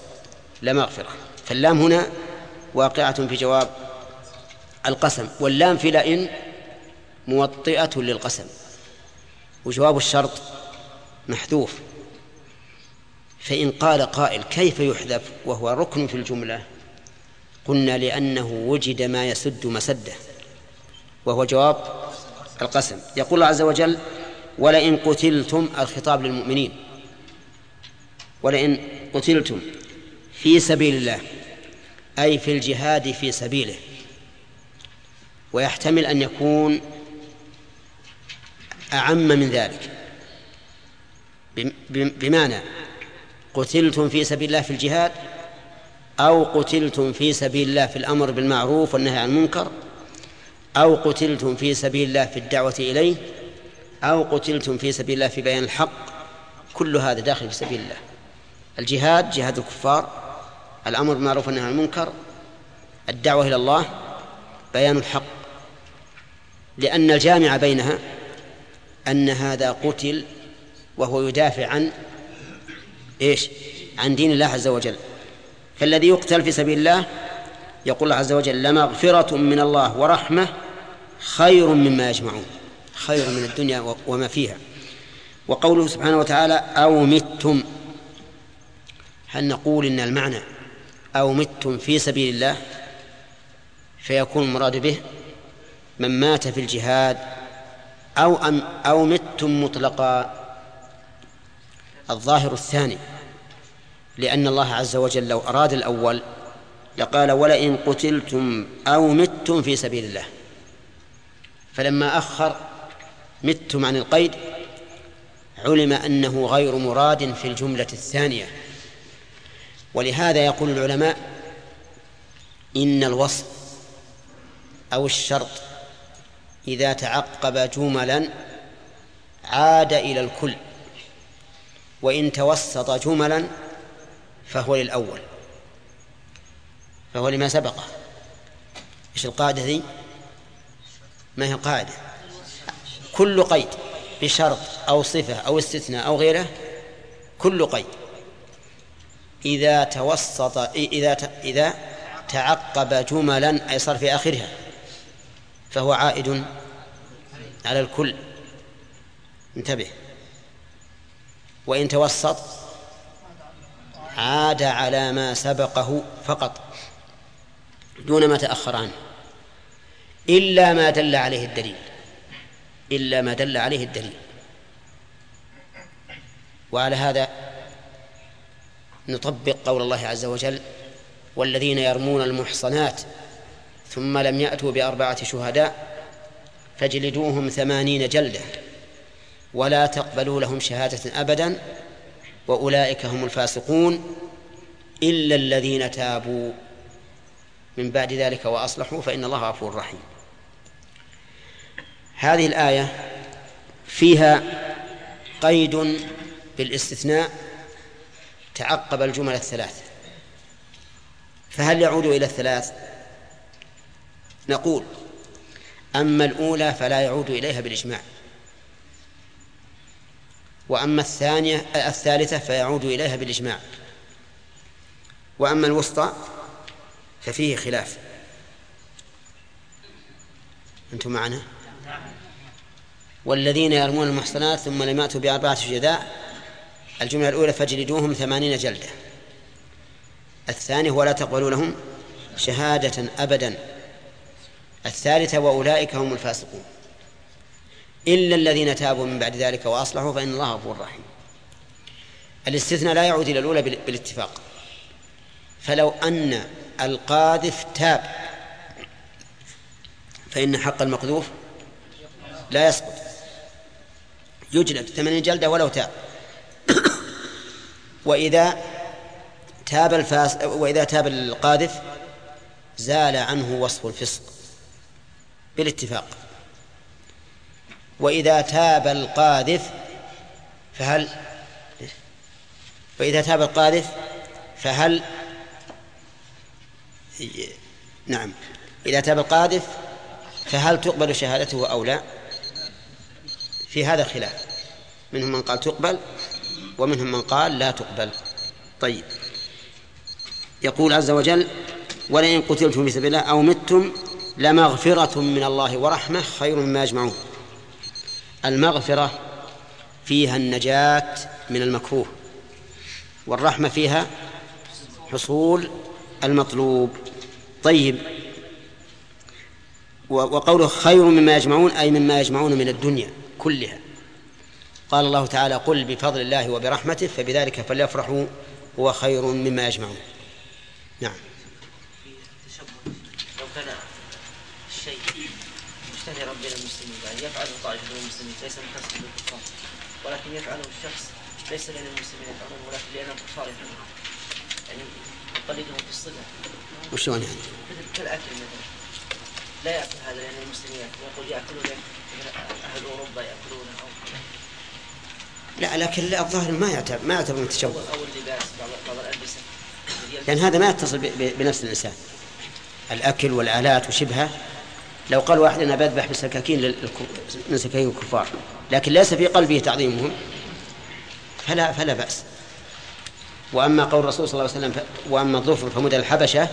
لمغفرة فاللام هنا واقعة في جواب القسم واللام في لئن موطئة للقسم. وجواب الشرط محذوف. فإن قال قائل كيف يحذف وهو ركن في الجملة؟ قلنا لأنه وجد ما يسد مسده. وهو جواب القسم. يقول الله عز وجل ولئن قتلتم الخطاب للمؤمنين. ولئن قتلتم في سبيل الله أي في الجهاد في سبيله ويحتمل أن يكون أعم من ذلك. بمعنى قتلتم في سبيل الله في الجهاد؟ أو قتلتم في سبيل الله في الأمر بالمعروف والنهي عن المنكر أو قتلتم في سبيل الله في الدعوة إليه أو قتلتم في سبيل الله في بيان الحق كل هذا داخل في سبيل الله. الجهاد جهاد الكفار الأمر بالمعروف والنهي عن المنكر الدعوة إلى الله بيان الحق. لأن الجامع بينها أن هذا قتل وهو يدافع عن إيش؟ عن دين الله عز وجل. فالذي يقتل في سبيل الله يقول الله عز وجل لمغفرة من الله ورحمة خير مما يجمعون خير من الدنيا وما فيها. وقوله سبحانه وتعالى أو متم هل نقول إن المعنى أو متم في سبيل الله فيكون المراد به من مات في الجهاد أو أم أو متم مطلقا؟ الظاهر الثاني. لأن الله عز وجل لو أراد الأول لقال ولئن قتلتم أو متم في سبيل الله. فلما أخر متم عن القيد علم أنه غير مراد في الجملة الثانية. ولهذا يقول العلماء إن الوصف أو الشرط إذا تعقب جملا عاد إلى الكل وإن توسط جملا فهو للأول. فهو لما سبقه إيش القاعدة ذي؟ ما هي قاعدة كل قيد بشرط أو صفة أو استثناء أو غيره كل قيد. إذا توسط إذا إذا تعقب جملا أي صار في آخرها فهو عائد على الكل. انتبه. وإن توسط عاد على ما سبقه فقط دون ما تأخر عنه. إلا ما دل عليه الدليل. إلا ما دل عليه الدليل. وعلى هذا نطبق قول الله عز وجل والذين يرمون المحصنات ثم لم يأتوا بأربعة شهداء فاجلدوهم ثمانين جلدة ولا تقبلوا لهم شهادة أبدا وأولئك هم الفاسقون إلا الذين تابوا. من بعد ذلك وأصلحوا فإن الله غفور رحيم. هذه الآية فيها قيد بالاستثناء تعقب الجمل الثلاث. فهل يعود إلى الثلاث؟ نقول أما الأولى فلا يعود إليها بالإجماع. وأما الثانية الثالثة فيعود إليها بالإجماع. وأما الوسطى ففيه خلاف. أنتم معنا؟ والذين يرمون المحصنات ثم لم يأتوا بأربعة شهداء الجملة الأولى فاجلدوهم ثمانين جلدة. الثانية ولا تقبلوا لهم شهادة أبدا. الثالثة وأولئك هم الفاسقون. إلا الذين تابوا من بعد ذلك وأصلحوا فإن الله غفور رحيم. الاستثناء لا يعود إلى الأولى بالاتفاق. فلو أن القاذف تاب فإن حق المقذوف لا يسقط. يجلد ثمانين جلدة ولو تاب. وإذا تاب الفاس وإذا تاب القاذف زال عنه وصف الفسق. بالاتفاق. وإذا تاب القاذف فهل وإذا تاب القاذف فهل نعم إذا تاب القاذف فهل تقبل شهادته أو لا؟ في هذا خلاف منهم من قال تقبل ومنهم من قال لا تقبل. طيب. يقول عز وجل ولئن قتلتم في سبيل الله أو متم لمغفرة من الله ورحمة خير مما يجمعون. المغفرة فيها النجاة من المكروه والرحمة فيها حصول المطلوب. طيب وقوله خير مما يجمعون أي مما يجمعون من الدنيا كلها. قال الله تعالى قل بفضل الله وبرحمته فبذلك فليفرحوا هو خير مما يجمعون. نعم لو كان الشيء مشتهرا بين المسلمين يعني يفعله طائفة من المسلمين ليس مختص بالكفار ولكن يفعله الشخص ليس لأن المسلمين يفعلون ولكن لأن الكفار يفعلون يعني يقلدهم في الصلة. وشلون يعني؟ مثل كالأكل مثلا. لا يأكل هذا لأن المسلمين يقول يأكلون أهل أوروبا يأكلون. أو لا لكن الظاهر ما يعتبر ما يعتبر من التشبه. أو اللباس بعض بعض الألبسة. لأن هذا ما يتصل بنفس الإنسان. الأكل والآلات وشبهه لو قال واحد أنا بذبح بسكاكين من سكاكين الكفار لكن ليس في قلبه تعظيمهم فلا فلا بأس. وأما قول الرسول صلى الله عليه وسلم وأما الظفر فمدى الحبشة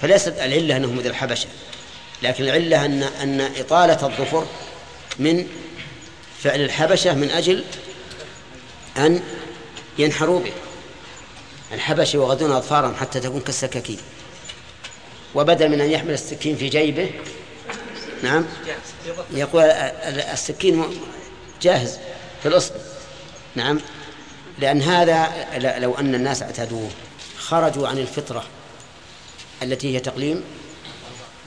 فليست العلة أنه مدى الحبشة لكن العلة أن أن إطالة الظفر من فعل الحبشة من أجل أن ينحروا به. الحبش يغضون أظفارهم حتى تكون كالسكاكين. وبدل من أن يحمل السكين في جيبه نعم. يقول ال- ال- السكين جاهز في الأصل. نعم. لأن هذا لو أن الناس اعتادوه خرجوا عن الفطرة التي هي تقليم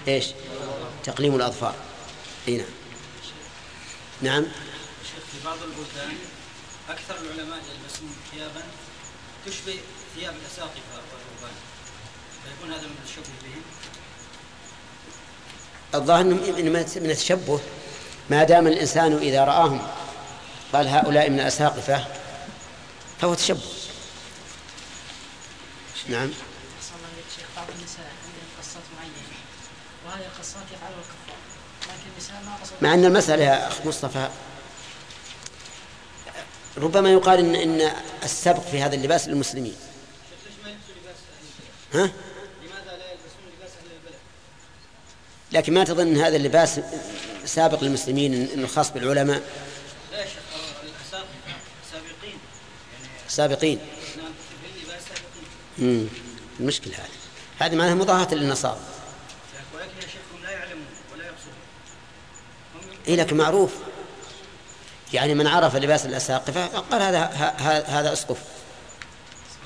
إيش؟ تقليم الأظفار. إي نعم. نعم. في بعض البلدان أكثر العلماء يلبسون ثيابا تشبه ثياب الأساقفة والرهبان فيكون هذا من التشبه بهم. الظاهر من من التشبه. ما دام الإنسان إذا رآهم قال هؤلاء من الأساقفة فهو تشبه. نعم. بعض النساء عندهم قصات معينة وهذه القصات يفعلها الكفار لكن النساء ما مع أن المسألة يا أخ مصطفى ربما يقال ان إن السبق في هذا اللباس للمسلمين؟ ها لماذا لا يلبسون لباس أهل البلد؟ لكن ما تظن إن هذا اللباس سابق للمسلمين إنه خاص بالعلماء؟ لا يا شيخ سابقين. اللباس سابقين. امم المشكلة هذه. هذه معناها مضاهاة للنصارى. ولكن يا شيخ هم لا يعلمون ولا يقصدون. إيه لكن معروف. يعني من عرف لباس الأساقفة قال هذا هذا أسقف.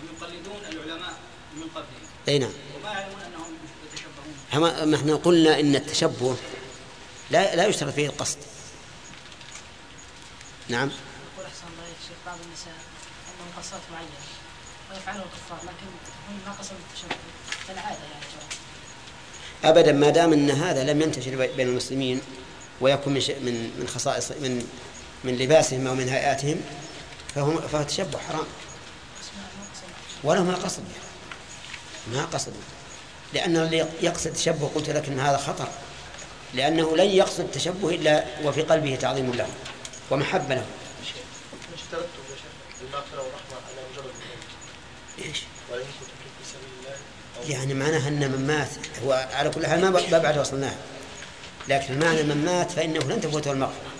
هم يقلدون العلماء من قبلهم. أي نعم وما يعلمون أنهم يتشبهون هم- ما إحنا قلنا إن التشبه لا لا يشترط فيه القصد. نعم. يقول أحسن الله شيخ بعض النساء عندهم قصات معينة ويفعلها الكفار لكن هم ما قصدوا التشبه كالعادة يعني. أبدا ما دام أن هذا لم ينتشر بي- بين المسلمين ويكون من من من خصائص من من لباسهم أو من هيئاتهم فهو فهو تشبه حرام. ما قصدوا ولا ما قصد ما قصدوا. لأن اللي يقصد التشبه قلت لك أن هذا خطر. لأنه لن يقصد التشبه إلا وفي قلبه تعظيم له ومحبة له. المغفرة والرحمة على مجرد وإن كنتم في سبيل الله يعني معناها أن من مات هو على كل حال ما بعد وصلناه. لكن المعنى من مات فإنه لن تفوته المغفرة.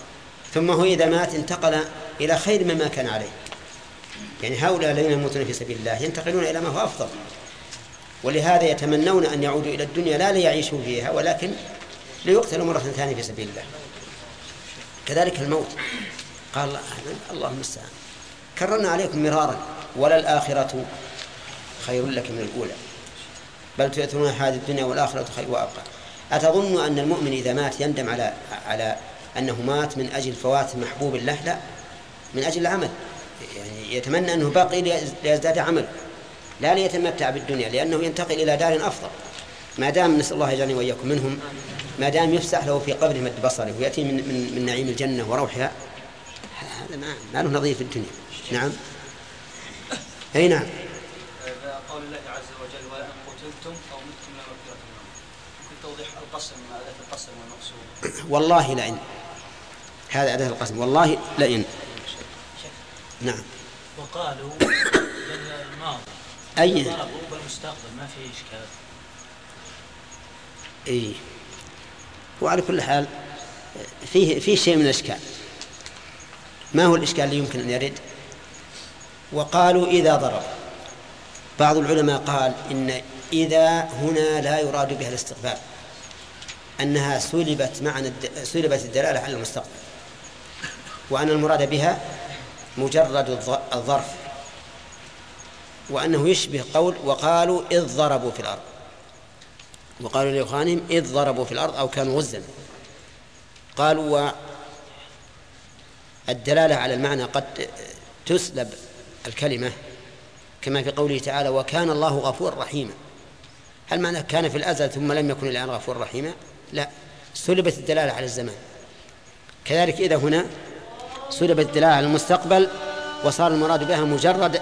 ثم هو إذا مات انتقل إلى خير مما كان عليه. يعني هؤلاء الذين يموتون في سبيل الله ينتقلون إلى ما هو أفضل. ولهذا يتمنون أن يعودوا إلى الدنيا لا ليعيشوا فيها ولكن ليقتلوا مرة ثانية في سبيل الله. كذلك الموت. قال الله الله المستعان كررنا عليكم مرارا وللآخرة خير لك من الأولى. بل تؤثرون هذه الدنيا والآخرة خير وأبقى. أتظن أن المؤمن إذا مات يندم على على أنه مات من أجل فوات محبوب له؟ لا. من أجل العمل. يعني يتمنى أنه باقي ليز- ليزداد عمل. لا ليتمتع بالدنيا لأنه ينتقل إلى دار أفضل. ما دام نسأل الله يجعلني وإياكم منهم ما دام يفسح له في قبره مد بصره ويأتي من, من, من نعيم الجنة وروحها هذا ما, ما له نظير في الدنيا. نعم. أي نعم. قول الله عز وجل ولئن قتلتم أو متم لمغفرة ممكن توضيح القسم أداة القسم والمقصود. والله لئن. هذا أداة القسم. والله لئن. نعم. وقالوا بالماضي أي. ضربوا بالمستقبل ما في إشكال إي. وعلى كل حال فيه فيه شيء من الإشكال. ما هو الإشكال اللي يمكن أن يرد؟ وقالوا إذا ضرب. بعض العلماء قال إن إذا هنا لا يراد بها الاستقبال. أنها سلبت معنى سلبت الدلالة على المستقبل. وأن المراد بها مجرد الظ- الظرف. وأنه يشبه قول وقالوا إذ ضربوا في الأرض. وقالوا لإخوانهم إذ ضربوا في الأرض أو كانوا غزا. قالوا الدلالة على المعنى قد تسلب الكلمة كما في قوله تعالى وكان الله غفورا رحيما. هل معنى كان في الأزل ثم لم يكن الآن غفورا رحيما؟ لا سلبت الدلالة على الزمان. كذلك إذا هنا سلبت الدلالة على المستقبل وصار المراد بها مجرد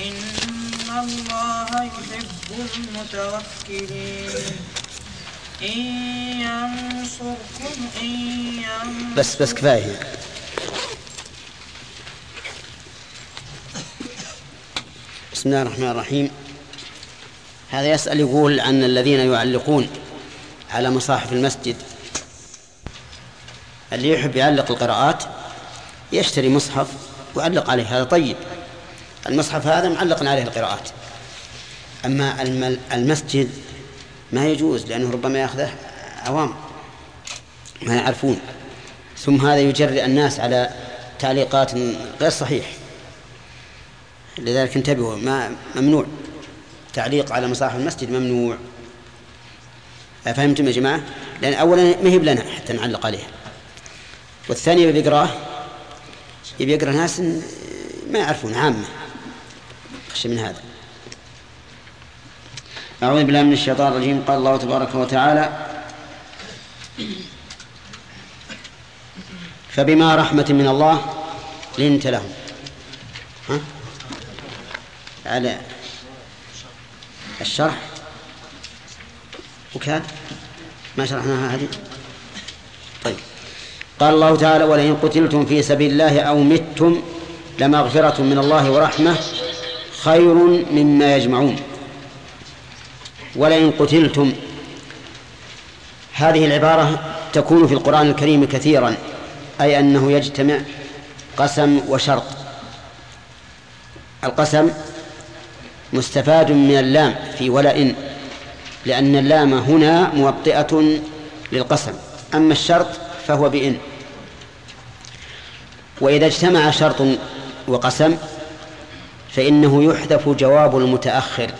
إن الله يحب المتوكلين إن ينصركم إن ينصركم بس بس كفاية. بسم الله الرحمن الرحيم. هذا يسأل يقول عن الذين يعلقون على مصاحف المسجد اللي يحب يعلق القراءات يشتري مصحف ويعلق عليه. هذا طيب. المصحف هذا معلق عليه القراءات. أما الم- المسجد ما يجوز لأنه ربما يأخذه عوام ما يعرفون. ثم هذا يجرئ الناس على تعليقات غير صحيح. لذلك انتبهوا ما ممنوع. تعليق على مصاحف المسجد ممنوع. أفهمتم يا جماعة؟ لأن أولا ما هي لنا حتى نعلق عليها والثاني يبي يقرأه يبي يقرأ ناس ما يعرفون عامة. خشى من هذا. أعوذ بالله من الشيطان الرجيم. قال الله تبارك وتعالى فبما رحمة من الله لنت لهم. ها؟ على الشرح. وكان ما شرحناها هذه؟ طيب. قال الله تعالى ولئن قتلتم في سبيل الله أو متم لمغفرة من الله ورحمة خير مما يجمعون. ولئن قتلتم هذه العبارة تكون في القرآن الكريم كثيرا أي أنه يجتمع قسم وشرط. القسم مستفاد من اللام في ولئن لأن اللام هنا موطئة للقسم أما الشرط فهو بإن. وإذا اجتمع شرط وقسم فإنه يحذف جواب المتأخر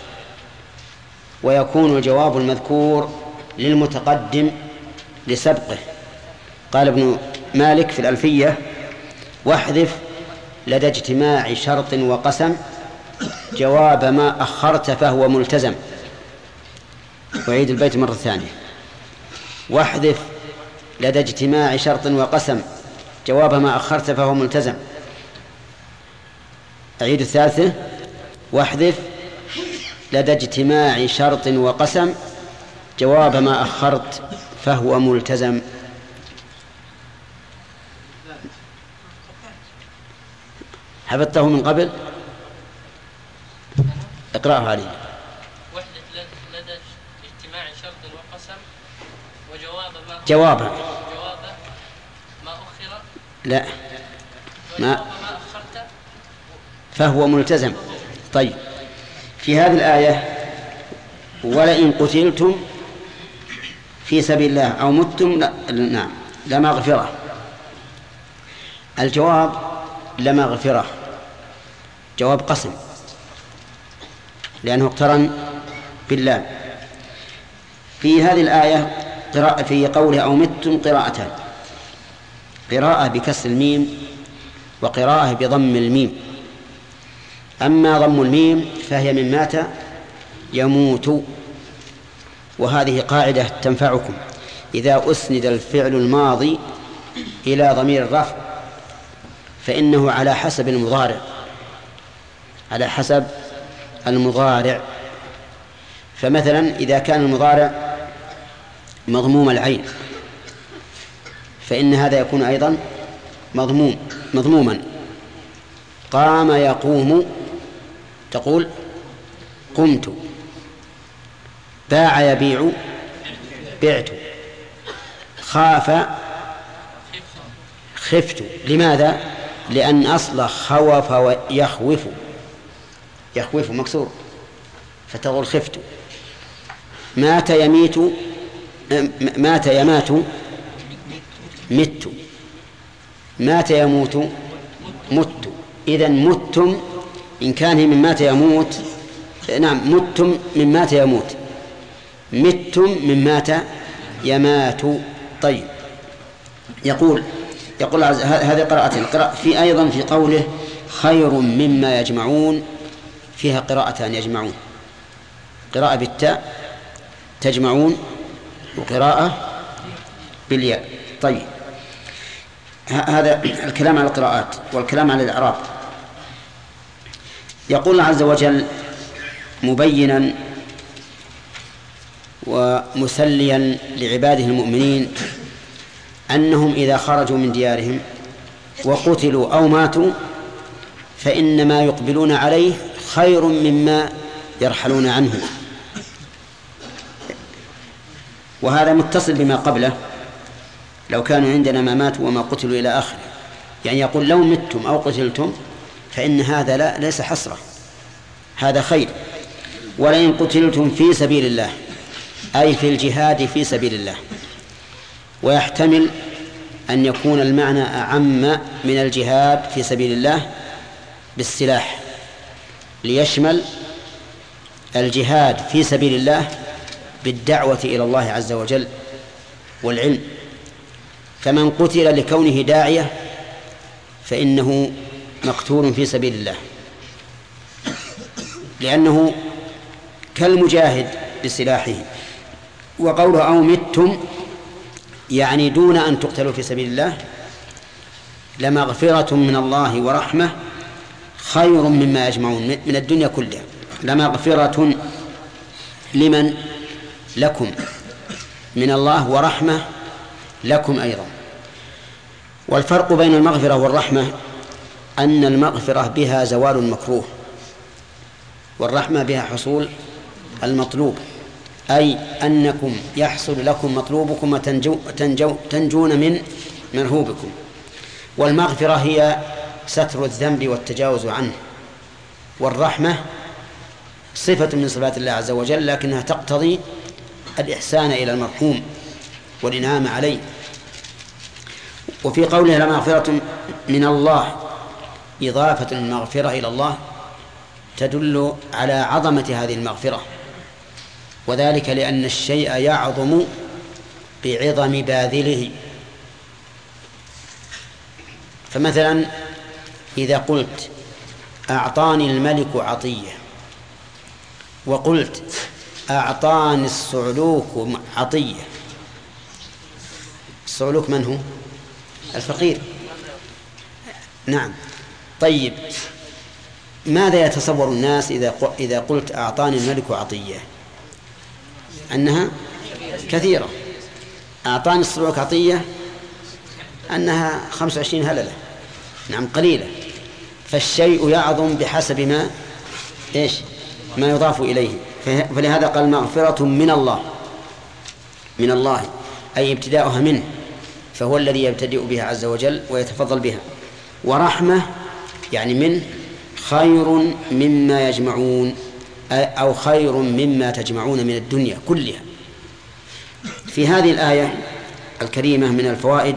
ويكون الجواب المذكور للمتقدم لسبقه. قال ابن مالك في الألفية واحذف لدى اجتماع شرط وقسم جواب ما أخرت فهو ملتزم. أعيد البيت مرة ثانية. واحذف لدى اجتماع شرط وقسم جواب ما أخرت فهو ملتزم. أعيد الثالثة. واحذف. لدى اجتماع شرط وقسم. جواب ما أخرت فهو ملتزم. حفظته من قبل؟ اقرأه علي وحدة لد- لدى اجتماع شرط وقسم. وجواب ما جوابا. جواب ما أخر. لا. ما فهو ملتزم. طيب. في هذه الآية ولئن قتلتم في سبيل الله أو متم نعم لمغفرة الجواب لمغفرة جواب قسم. لأنه اقترن بالله. في هذه الآية قراءة في قوله أو متم قراءتان قراءة بكسر الميم وقراءة بضم الميم. أما ضم الميم فهي من مات يموت. وهذه قاعدة تنفعكم. إذا أسند الفعل الماضي إلى ضمير الرفع فإنه على حسب المضارع على حسب المضارع. فمثلا إذا كان المضارع مضموم العين فإن هذا يكون أيضا مضموم مضموما. قام يقوم تقول قمت باع يبيع بعت خاف خفت. لماذا؟ لأن أصل خوف ويخوف يخوف مكسور. فتقول خفت. مات يميت مات يمات مت. مات يموت مت. إذا متم إن كان من مات يموت نعم متم من مات يموت. متم من مات يمات. طيب. يقول يقول هذه قراءة. في أيضا في قوله خير مما يجمعون فيها قراءتان يجمعون. قراءة بالتاء تجمعون وقراءة بالياء. طيب. هذا الكلام على القراءات والكلام على الإعراب. يقول عز وجل مبينا ومسليا لعباده المؤمنين أنهم إذا خرجوا من ديارهم وقتلوا أو ماتوا فإن ما يقبلون عليه خير مما يرحلون عنه. وهذا متصل بما قبله لو كانوا عندنا ما ماتوا وما قتلوا إلى آخره. يعني يقول لو متم أو قتلتم فإن هذا لا ليس حسرة هذا خير. ولئن قتلتم في سبيل الله أي في الجهاد في سبيل الله. ويحتمل أن يكون المعنى أعم من الجهاد في سبيل الله بالسلاح. ليشمل الجهاد في سبيل الله بالدعوة إلى الله عز وجل والعلم. فمن قتل لكونه داعية فإنه مقتول في سبيل الله. لأنه كالمجاهد بسلاحه. وقوله أو متم يعني دون أن تقتلوا في سبيل الله لمغفرة من الله ورحمة خير مما يجمعون من الدنيا كلها. لمغفرة لمن؟ لكم. من الله ورحمة لكم أيضا. والفرق بين المغفرة والرحمة أن المغفرة بها زوال المكروه والرحمة بها حصول المطلوب أي أنكم يحصل لكم مطلوبكم وتنجو تنجو تنجون من مرهوبكم. والمغفرة هي ستر الذنب والتجاوز عنه. والرحمة صفة من صفات الله عز وجل لكنها تقتضي الإحسان إلى المرحوم والإنعام عليه. وفي قوله لمغفرة من الله إضافة المغفرة إلى الله تدل على عظمة هذه المغفرة. وذلك لأن الشيء يعظم بعظم باذله. فمثلا إذا قلت أعطاني الملك عطية وقلت أعطاني الصعلوك عطية الصعلوك من هو؟ الفقير. نعم. طيب ماذا يتصور الناس إذا إذا قلت أعطاني الملك عطية؟ أنها كثيرة. أعطاني الصعلوك عطية أنها خمس وعشرين هللة. نعم قليلة. فالشيء يعظم بحسب ما إيش؟ ما يضاف إليه. فلهذا قال مغفرة من الله. من الله أي ابتداؤها منه فهو الذي يبتدئ بها عز وجل ويتفضل بها. ورحمة يعني منه خير مما يجمعون أو خير مما تجمعون من الدنيا كلها. في هذه الآية الكريمة من الفوائد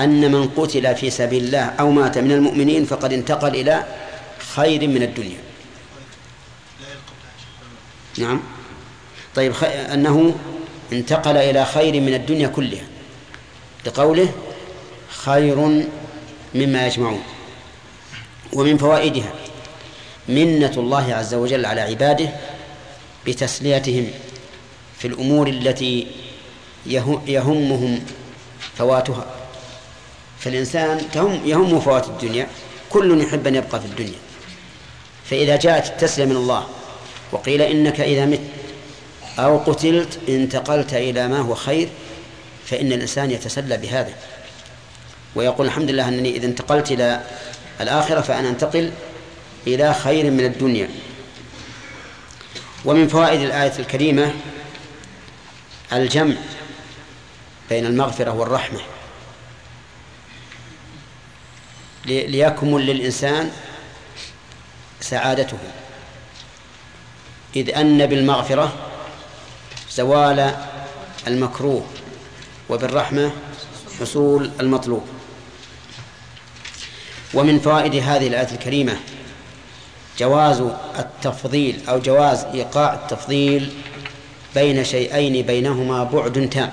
أن من قتل في سبيل الله أو مات من المؤمنين فقد انتقل إلى خير من الدنيا. نعم. طيب. أنه انتقل إلى خير من الدنيا كلها. لقوله خير مما يجمعون. ومن فوائدها منة الله عز وجل على عباده بتسليتهم في الأمور التي يهمهم فواتها. فالإنسان يهم فوات الدنيا كل يحب أن يبقى في الدنيا. فإذا جاءت التسلية من الله وقيل إنك إذا مت أو قتلت انتقلت إلى ما هو خير فإن الإنسان يتسلى بهذا. ويقول الحمد لله أنني إذا انتقلت إلى الآخرة فأنا أنتقل إلى خير من الدنيا. ومن فوائد الآية الكريمة الجمع بين المغفرة والرحمة. ليكمل للإنسان سعادته. إذ أن بالمغفرة زوال المكروه وبالرحمة حصول المطلوب. ومن فوائد هذه الآية الكريمة جواز التفضيل أو جواز إيقاع التفضيل بين شيئين بينهما بعد تام.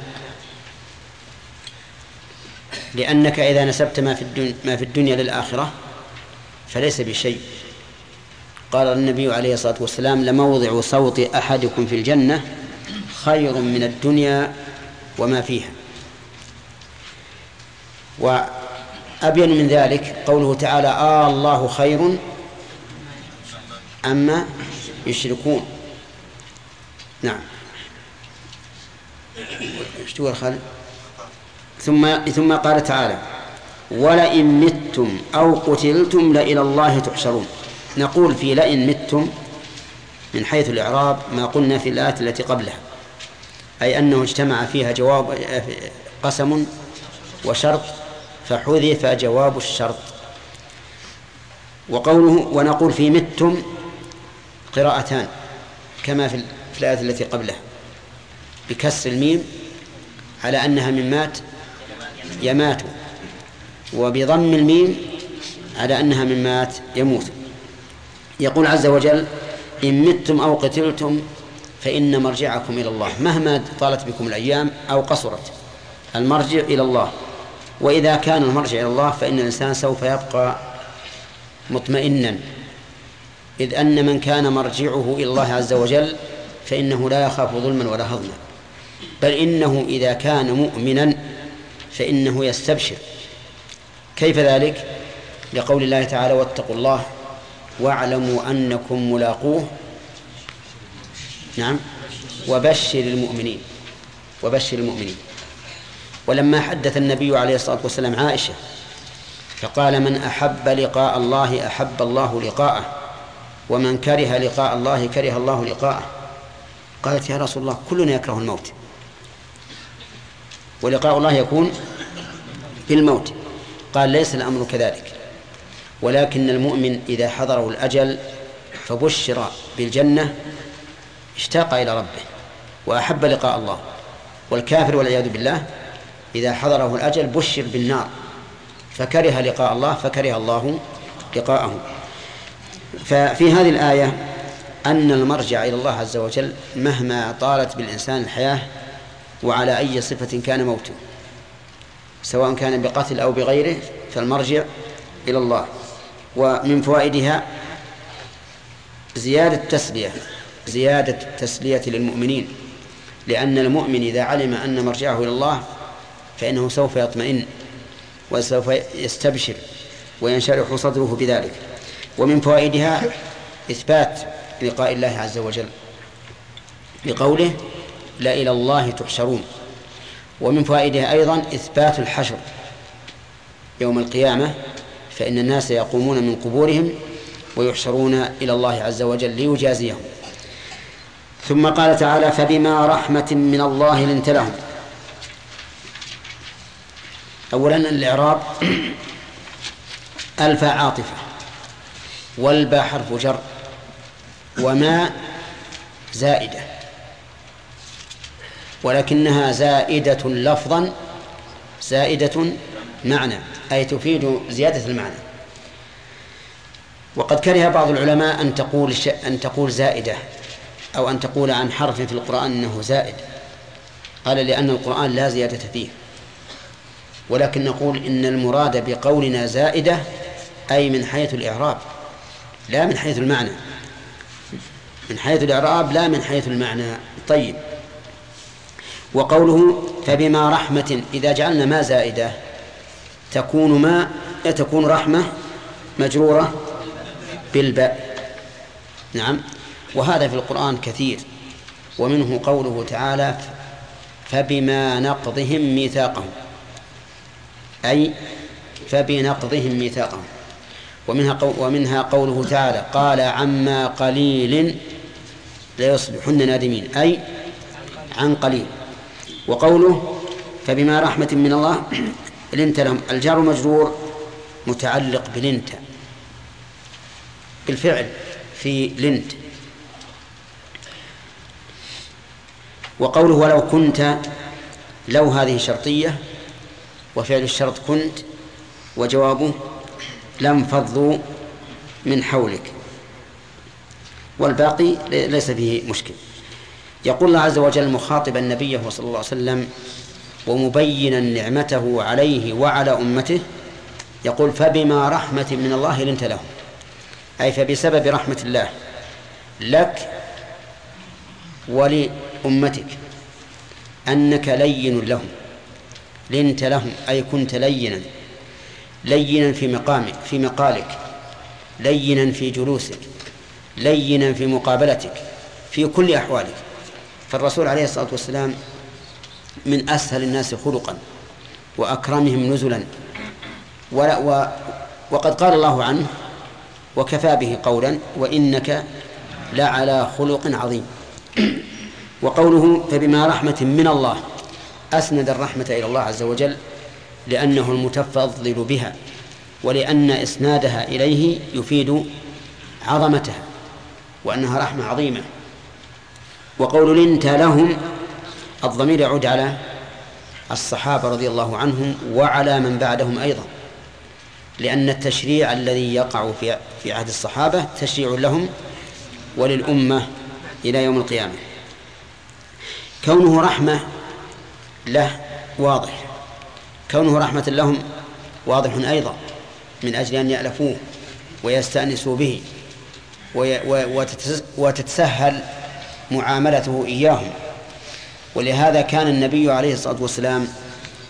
لأنك إذا نسبت ما في الدنيا, ما في الدنيا للآخرة فليس بشيء. قال النبي عليه الصلاة والسلام لموضع صوت أحدكم في الجنة خير من الدنيا وما فيها. وأبين من ذلك قوله تعالى آه الله خير أما يشركون. نعم. إيش تقول خالد؟ ثم ثم قال تعالى ولئن متم أو قتلتم لإلى الله تحشرون. نقول في لئن متم من حيث الإعراب ما قلنا في الآيات التي قبلها أي أنه اجتمع فيها جواب قسم وشرط فحذف جواب الشرط. وقوله ونقول في متم قراءتان كما في الآية التي قبلها بكسر الميم على أنها من مات يمات وبضم الميم على أنها من مات يموت. يقول عز وجل إن متم أو قتلتم فإن مرجعكم إلى الله. مهما طالت بكم الأيام أو قصرت المرجع إلى الله. وإذا كان المرجع إلى الله فإن الإنسان سوف يبقى مطمئنا. إذ أن من كان مرجعه إلى الله عز وجل فإنه لا يخاف ظلما ولا هضما. بل إنه إذا كان مؤمنا فإنه يستبشر. كيف ذلك؟ لقول الله تعالى واتقوا الله واعلموا أنكم ملاقوه. نعم. وبشر المؤمنين. وبشر المؤمنين. ولما حدث النبي عليه الصلاة والسلام عائشة فقال من أحب لقاء الله أحب الله لقاءه ومن كره لقاء الله كره الله لقاءه. قالت يا رسول الله كلنا يكره الموت. ولقاء الله يكون بالموت قال ليس الأمر كذلك. ولكن المؤمن إذا حضره الأجل فبشر بالجنة اشتاق إلى ربه وأحب لقاء الله. والكافر والعياذ بالله إذا حضره الأجل بشر بالنار فكره لقاء الله فكره الله لقاءه. ففي هذه الآية أن المرجع إلى الله عز وجل مهما طالت بالإنسان الحياة وعلى أي صفة كان موته سواء كان بقتل أو بغيره فالمرجع إلى الله. ومن فوائدها زيادة تسلية زيادة التسلية للمؤمنين لأن المؤمن إذا علم أن مرجعه إلى الله فإنه سوف يطمئن وسوف يستبشر وينشرح صدره بذلك. ومن فوائدها إثبات لقاء الله عز وجل بقوله لا إلى الله تحشرون. ومن فوائدها أيضا إثبات الحشر يوم القيامة فإن الناس يقومون من قبورهم ويحشرون إلى الله عز وجل ليجازيهم. ثم قال تعالى فبما رحمة من الله لنت لهم. أولا الإعراب ألف عاطفة والباء حرف جر وما زائدة ولكنها زائدة لفظا زائدة معنى أي تفيد زيادة المعنى. وقد كره بعض العلماء أن تقول أن تقول زائدة أو أن تقول عن حرف في القرآن أنه زائد. قال لأن القرآن لا زيادة فيه. ولكن نقول إن المراد بقولنا زائدة أي من حيث الإعراب لا من حيث المعنى. من حيث الإعراب لا من حيث المعنى. طيب. وقوله فبما رحمة إذا جعلنا ما زائدة تكون ما تكون رحمة مجرورة بالباء. نعم. وهذا في القرآن كثير. ومنه قوله تعالى فبما نقضهم ميثاقهم. أي فبنقضهم ميثاقهم. ومنها ومنها قوله تعالى قال عما قليل ليصبحن نادمين أي عن قليل. وقوله فبما رحمة من الله لنت لهم. الجار مجرور متعلق بلنت. بالفعل في لنت. وقوله ولو كنت لو هذه شرطية وفعل الشرط كنت وجوابه لم فضوا من حولك. والباقي ليس فيه مشكل. يقول الله عز وجل مخاطبا نبيه صلى الله عليه وسلم ومبينا نعمته عليه وعلى أمته يقول فبما رحمة من الله لنت لهم. أي فبسبب رحمة الله لك ولأمتك أنك لين لهم. لنت لهم أي كنت لينا لينا في مقامك في مقالك لينا في جلوسك لينا في مقابلتك في كل أحوالك. فالرسول عليه الصلاة والسلام من أسهل الناس خلقا وأكرمهم نزلا. ولا و وقد قال الله عنه وكفى به قولا وإنك لعلى خلق عظيم. وقوله فبما رحمة من الله أسند الرحمة إلى الله عز وجل لأنه المتفضل بها ولأن إسنادها إليه يفيد عظمتها وأنها رحمة عظيمة. وقول لنت لهم الضمير يعود على الصحابة رضي الله عنهم وعلى من بعدهم أيضا لأن التشريع الذي يقع في في عهد الصحابة تشريع لهم وللأمة إلى يوم القيامة. كونه رحمة له واضح. كونه رحمة لهم واضح أيضا من أجل أن يألفوه ويستأنسوا به وتتسهل معاملته إياهم. ولهذا كان النبي عليه الصلاة والسلام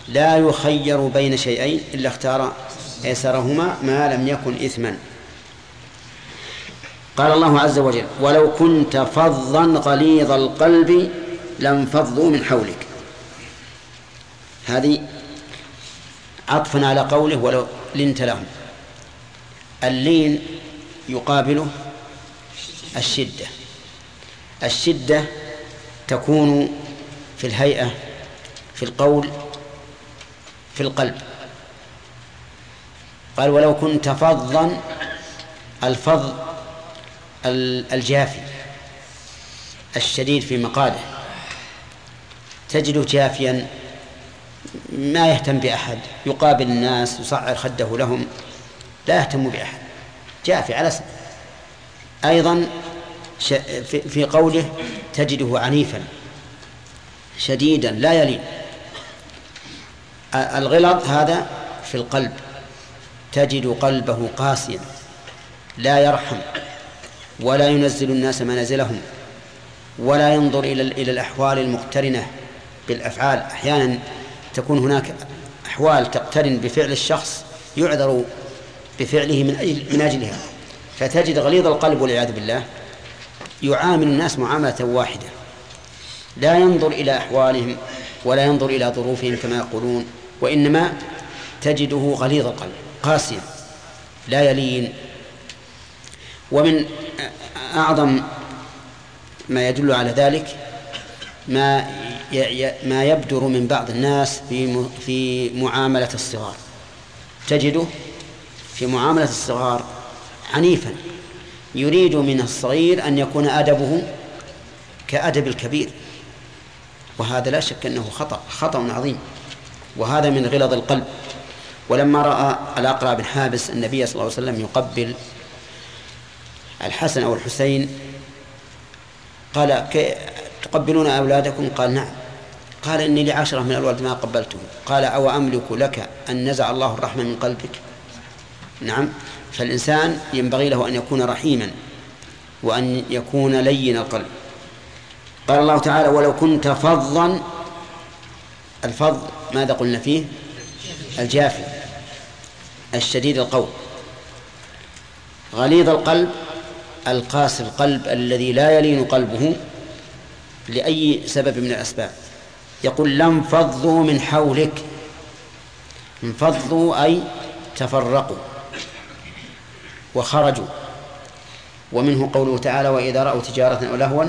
لا يخير بين شيئين إلا اختار أيسرهما ما لم يكن إثما. قال الله عز وجل ولو كنت فظا غليظ القلب لانفضوا من حولك. هذه عطفا على قوله ولو لنت لهم. اللين يقابله الشدة. الشدة تكون في الهيئة في القول في القلب. قال ولو كنت فظا الفظ الجافي الشديد في مقاله. تجده جافيا ما يهتم بأحد يقابل الناس يصعر خده لهم. لا يهتم بأحد. جافي على سن. أيضا في قوله تجده عنيفا شديدا لا يلين. الغلظ هذا في القلب. تجد قلبه قاسيا لا يرحم ولا ينزل الناس منازلهم ولا ينظر إلى الأحوال المقترنة بالأفعال. أحيانا تكون هناك أحوال تقترن بفعل الشخص يعذر بفعله من أجل من أجلها. فتجد غليظ القلب والعياذ بالله يعامل الناس معاملة واحدة. لا ينظر إلى أحوالهم ولا ينظر إلى ظروفهم كما يقولون وإنما تجده غليظ القلب قاسيا لا يلين. ومن أعظم ما يدل على ذلك ما ما يبدر من بعض الناس في في معاملة الصغار. تجده في معاملة الصغار عنيفا. يريد من الصغير أن يكون أدبه كأدب الكبير. وهذا لا شك أنه خطأ خطأ عظيم. وهذا من غلظ القلب. ولما رأى الأقرع بن حابس النبي صلى الله عليه وسلم يقبل الحسن أو الحسين قال تقبلون أولادكم؟ قال نعم. قال إني لعشرة من الولد ما قبلته. قال أو أملك لك أن نزع الله الرحمة من قلبك. نعم. فالإنسان ينبغي له أن يكون رحيما وأن يكون لين القلب. قال الله تعالى ولو كنت فظا الفظ ماذا قلنا فيه؟ الجافي. الشديد القول غليظ القلب القاسي القلب الذي لا يلين قلبه لأي سبب من الأسباب. يقول لانفضوا من حولك. انفضوا أي تفرقوا وخرجوا. ومنه قوله تعالى وإذا رأوا تجارة أو لهوا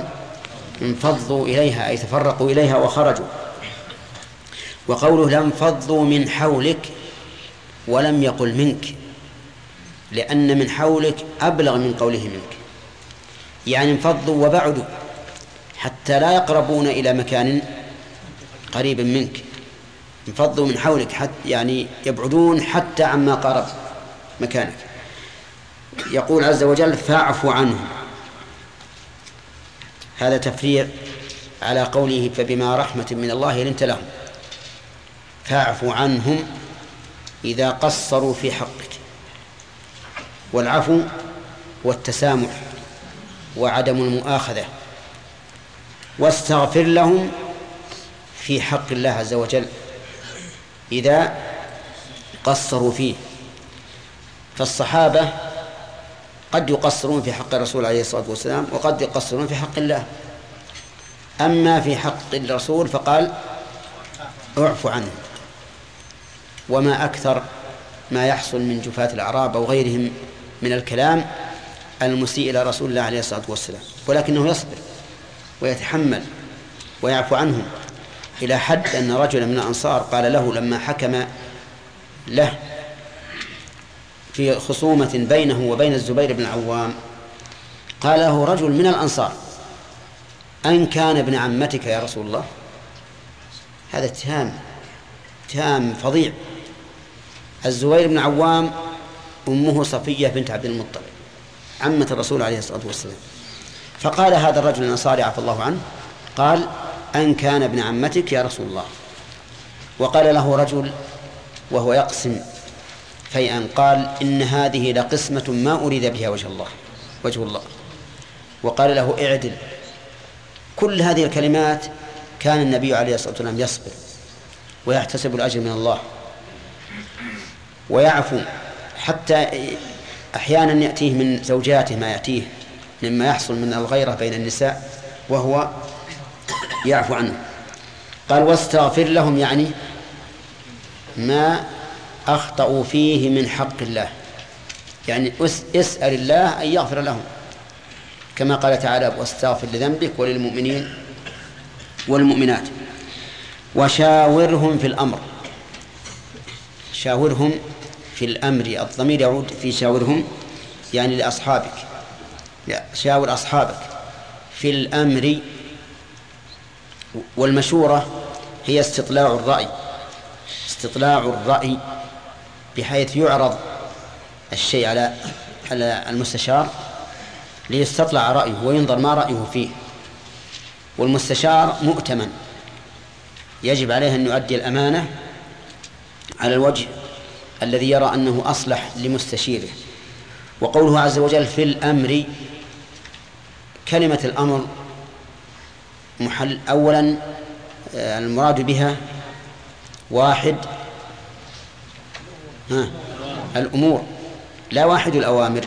انفضوا إليها أي تفرقوا إليها وخرجوا. وقوله لانفضوا من حولك ولم يقل منك لأن من حولك أبلغ من قوله منك. يعني انفضوا وبعدوا حتى لا يقربون إلى مكان قريب منك. انفضوا من حولك حتى يعني يبعدون حتى عما قارب مكانك. يقول عز وجل فاعف عنهم هذا تفريع على قوله فبما رحمة من الله لنت لهم. فاعف عنهم إذا قصروا في حقك. والعفو والتسامح وعدم المؤاخذة. واستغفر لهم في حق الله عز وجل إذا قصروا فيه. فالصحابة قد يقصرون في حق الرسول عليه الصلاة والسلام وقد يقصرون في حق الله. أما في حق الرسول فقال اعف عنه. وما أكثر ما يحصل من جفاة الأعراب أو غيرهم من الكلام المسيء إلى رسول الله عليه الصلاة والسلام ولكنه يصبر ويتحمل ويعفو عنهم. إلى حد أن رجلا من الأنصار قال له لما حكم له في خصومة بينه وبين الزبير بن العوام قال له رجل من الأنصار أن كان ابن عمتك يا رسول الله؟ هذا اتهام اتهام فظيع. الزبير بن عوام أمه صفية بنت عبد المطلب عمة الرسول عليه الصلاة والسلام. فقال هذا الرجل الأنصاري عفى الله عنه قال أن كان ابن عمتك يا رسول الله. وقال له رجل وهو يقسم فيئا قال إن هذه لقسمة ما أريد بها وجه الله وجه الله. وقال له اعدل. كل هذه الكلمات كان النبي عليه الصلاة والسلام يصبر ويحتسب الأجر من الله. ويعفو حتى أحيانا يأتيه من زوجاته ما يأتيه مما يحصل من الغيرة بين النساء وهو يعفو عنه. قال واستغفر لهم يعني ما أخطأوا فيه من حق الله. يعني اسأل الله أن يغفر لهم. كما قال تعالى واستغفر لذنبك وللمؤمنين والمؤمنات. وشاورهم في الأمر. شاورهم في الأمر. الضمير يعود في شاورهم يعني لأصحابك. شاور أصحابك. في الأمر والمشورة هي استطلاع الرأي. استطلاع الرأي بحيث يعرض الشيء على على المستشار ليستطلع رأيه وينظر ما رأيه فيه. والمستشار مؤتمن. يجب عليه أن يؤدي الأمانة على الوجه الذي يرى أنه أصلح لمستشيره. وقوله عز وجل في الأمر كلمة الأمر محل أولا آه، المراد بها واحد ها الأمور لا واحد الأوامر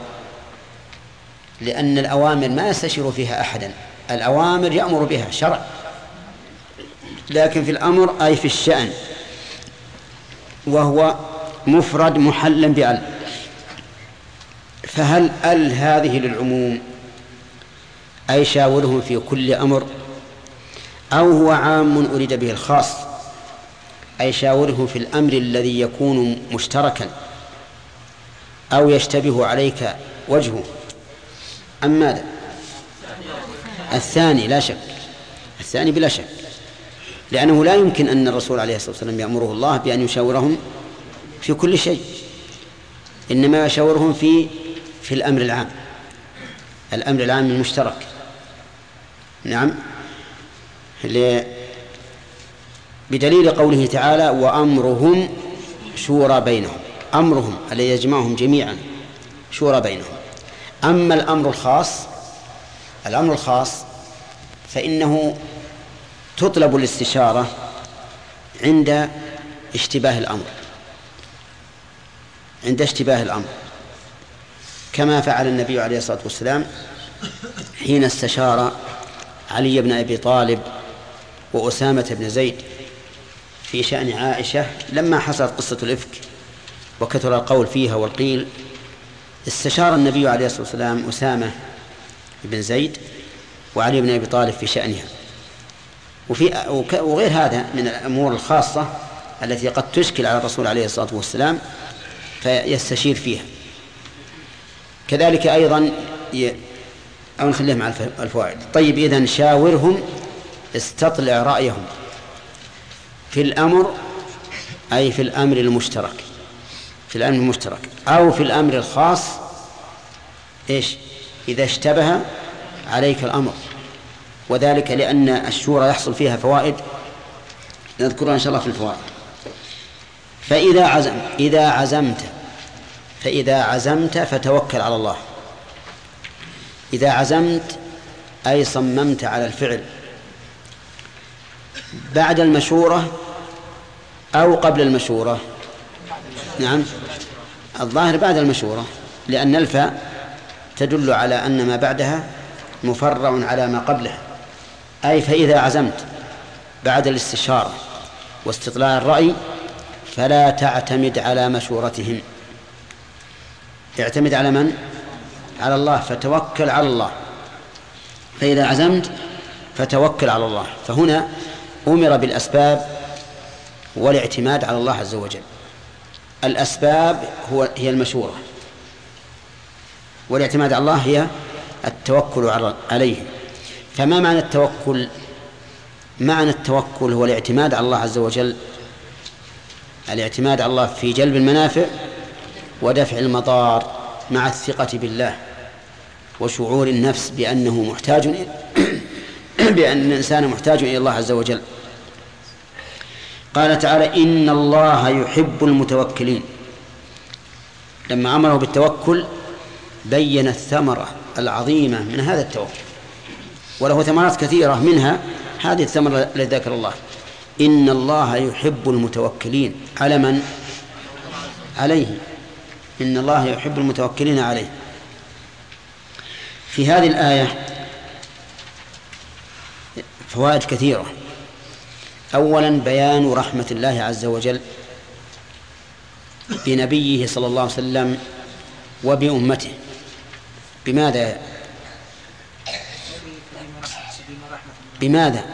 لأن الأوامر ما يستشير فيها أحدا الأوامر يأمر بها شرع لكن في الأمر أي في الشأن وهو مفرد محلا بأل فهل أل هذه للعموم؟ أي شاورهم في كل أمر؟ أو هو عام أريد به الخاص أي شاوره في الأمر الذي يكون مشتركا أو يشتبه عليك وجهه. أم ماذا؟ الثاني لا شك. الثاني بلا شك. لأنه لا يمكن أن الرسول عليه الصلاة والسلام يأمره الله بأن يشاورهم في كل شيء إنما يشاورهم في في الأمر العام. الأمر العام المشترك. نعم. بدليل قوله تعالى وأمرهم شورى بينهم. أمرهم الذي يجمعهم جميعا شورى بينهم. أما الأمر الخاص الأمر الخاص فإنه تطلب الاستشارة عند اشتباه الأمر. عند اشتباه الأمر. كما فعل النبي عليه الصلاة والسلام حين استشار علي بن أبي طالب وأسامة بن زيد في شأن عائشة لما حصلت قصة الإفك وكثر القول فيها والقيل استشار النبي عليه الصلاة والسلام أسامة بن زيد وعلي بن أبي طالب في شأنها. وفي وغير هذا من الأمور الخاصة التي قد تشكل على الرسول عليه الصلاة والسلام فيستشير فيها. كذلك أيضا ي... أو نخليها مع الفوائد. طيب إذن شاورهم استطلع رأيهم في الأمر أي في الأمر المشترك في الأمر المشترك أو في الأمر الخاص إيش؟ إذا اشتبه عليك الأمر. وذلك لأن الشورى يحصل فيها فوائد نذكرها إن شاء الله في الفوائد. فإذا عزم إذا عزمت فإذا عزمت فتوكل على الله. إذا عزمت أي صممت على الفعل. بعد المشورة أو قبل المشورة؟ نعم. الظاهر بعد المشورة لأن الفاء تدل على أن ما بعدها مفرع على ما قبلها. أي فإذا عزمت بعد الاستشارة واستطلاع الرأي فلا تعتمد على مشورتهم اعتمد على من؟ على الله فتوكل على الله. فإذا عزمت فتوكل على الله. فهنا أمر بالأسباب والاعتماد على الله عز وجل. الأسباب هو هي المشورة. والاعتماد على الله هي التوكل عليه. فما معنى التوكل؟ معنى التوكل هو الاعتماد على الله عز وجل. الاعتماد على الله في جلب المنافع ودفع المضار مع الثقة بالله وشعور النفس بأنه محتاج بأن الإنسان محتاج إلى الله عز وجل. قال تعالى إن الله يحب المتوكلين. لما أمره بالتوكل بين الثمرة العظيمة من هذا التوكل وله ثمرات كثيرة منها هذه الثمرة التي ذكر الله. إن الله يحب المتوكلين. على من؟ عليه. إن الله يحب المتوكلين عليه. في هذه الآية فوائد كثيرة. أولا بيان رحمة الله عز وجل بنبيه صلى الله عليه وسلم وبأمته. بماذا؟ بماذا؟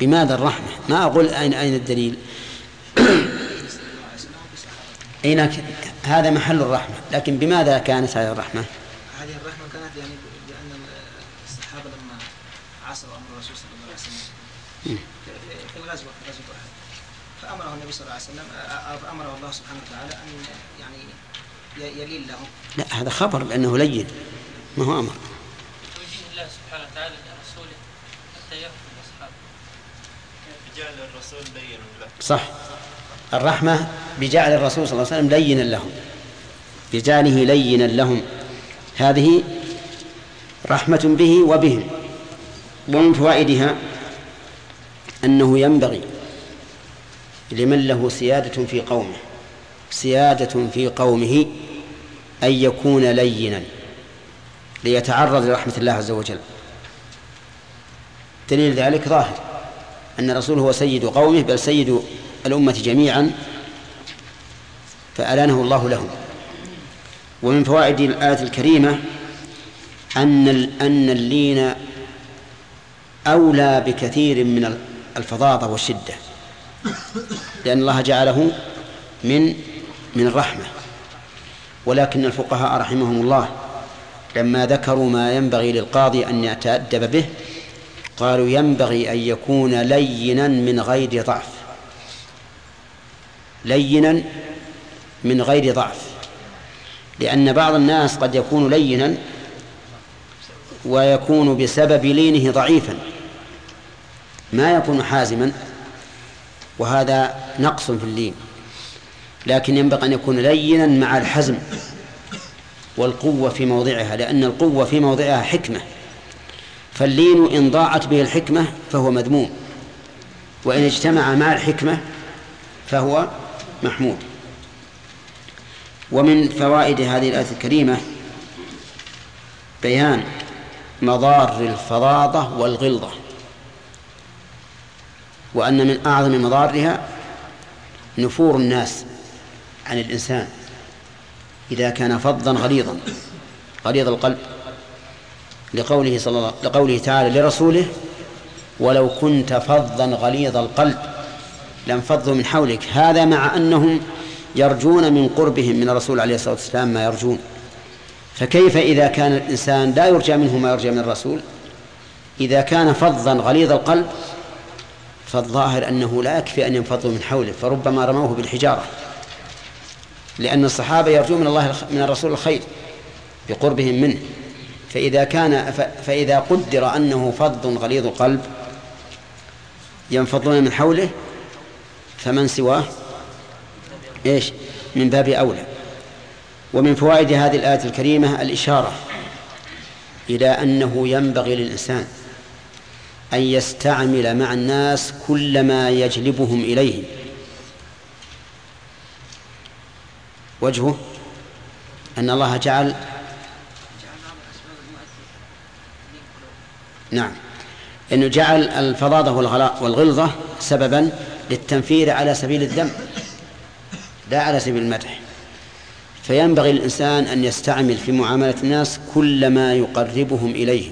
بماذا الرحمة؟ ما أقول أين أين الدليل. أين هذا محل الرحمة لكن بماذا كانت هذه الرحمة؟ هذه الرحمة كانت يعني لأن الصحابة لما عاصروا أمر الرسول صلى الله عليه وسلم في الغزوة في غزوة أحد. فأمره النبي صلى الله عليه وسلم أمره الله سبحانه وتعالى أن يعني يلين لهم لا هذا خبر بأنه لين ما هو أمر. توجيه الله سبحانه وتعالى لرسوله حتى يرحم أصحابه. جعل الرسول لين له؟ صح. الرحمة بجعل الرسول صلى الله عليه وسلم لينا لهم. بجعله لينا لهم. هذه رحمة به وبهم ومن فوائدها أنه ينبغي لمن له سيادة في قومه سيادة في قومه أن يكون لينا ليتعرض لرحمة الله عز وجل. دليل ذلك ظاهر أن الرسول هو سيد قومه بل سيد الأمة جميعا فألانه الله له ومن فوائد الآية الكريمة أن أن اللين أولى بكثير من الفظاظة والشدة لأن الله جعله من من الرحمة ولكن الفقهاء رحمهم الله لما ذكروا ما ينبغي للقاضي أن يتأدب به قالوا ينبغي أن يكون لينا من غير ضعف. لينا من غير ضعف. لأن بعض الناس قد يكون لينا ويكون بسبب لينه ضعيفا. ما يكون حازما وهذا نقص في اللين. لكن ينبغي أن يكون لينا مع الحزم والقوة في موضعها لأن القوة في موضعها حكمة. فاللين إن ضاعت به الحكمة فهو مذموم وإن اجتمع مع الحكمة فهو محمود. ومن فوائد هذه الآية الكريمة بيان مضار الفظاظة والغلظة. وأن من أعظم مضارها نفور الناس عن الإنسان إذا كان فظا غليظا غليظ القلب لقوله صلى الله لقوله تعالى لرسوله ولو كنت فظا غليظ القلب لانفضوا من حولك هذا مع أنهم يرجون من قربهم من الرسول عليه الصلاة والسلام ما يرجون. فكيف إذا كان الإنسان لا يرجى منه ما يرجى من الرسول؟ إذا كان فظا غليظ القلب فالظاهر أنه لا يكفي أن ينفضوا من حوله فربما رموه بالحجارة. لأن الصحابة يرجون من الله من الرسول الخير بقربهم منه. فإذا كان فإذا قدر أنه فظ غليظ القلب ينفضون من حوله فمن سواه؟ إيش؟ من باب أولى. ومن فوائد هذه الآية الكريمة الإشارة إلى أنه ينبغي للإنسان أن يستعمل مع الناس كل ما يجلبهم إليه وجهه أن الله جعل نعم. أنه جعل الفظاظة والغلظة سببا للتنفير على سبيل الذم لا على سبيل المدح. فينبغي للإنسان أن يستعمل في معاملة الناس كل ما يقربهم إليه.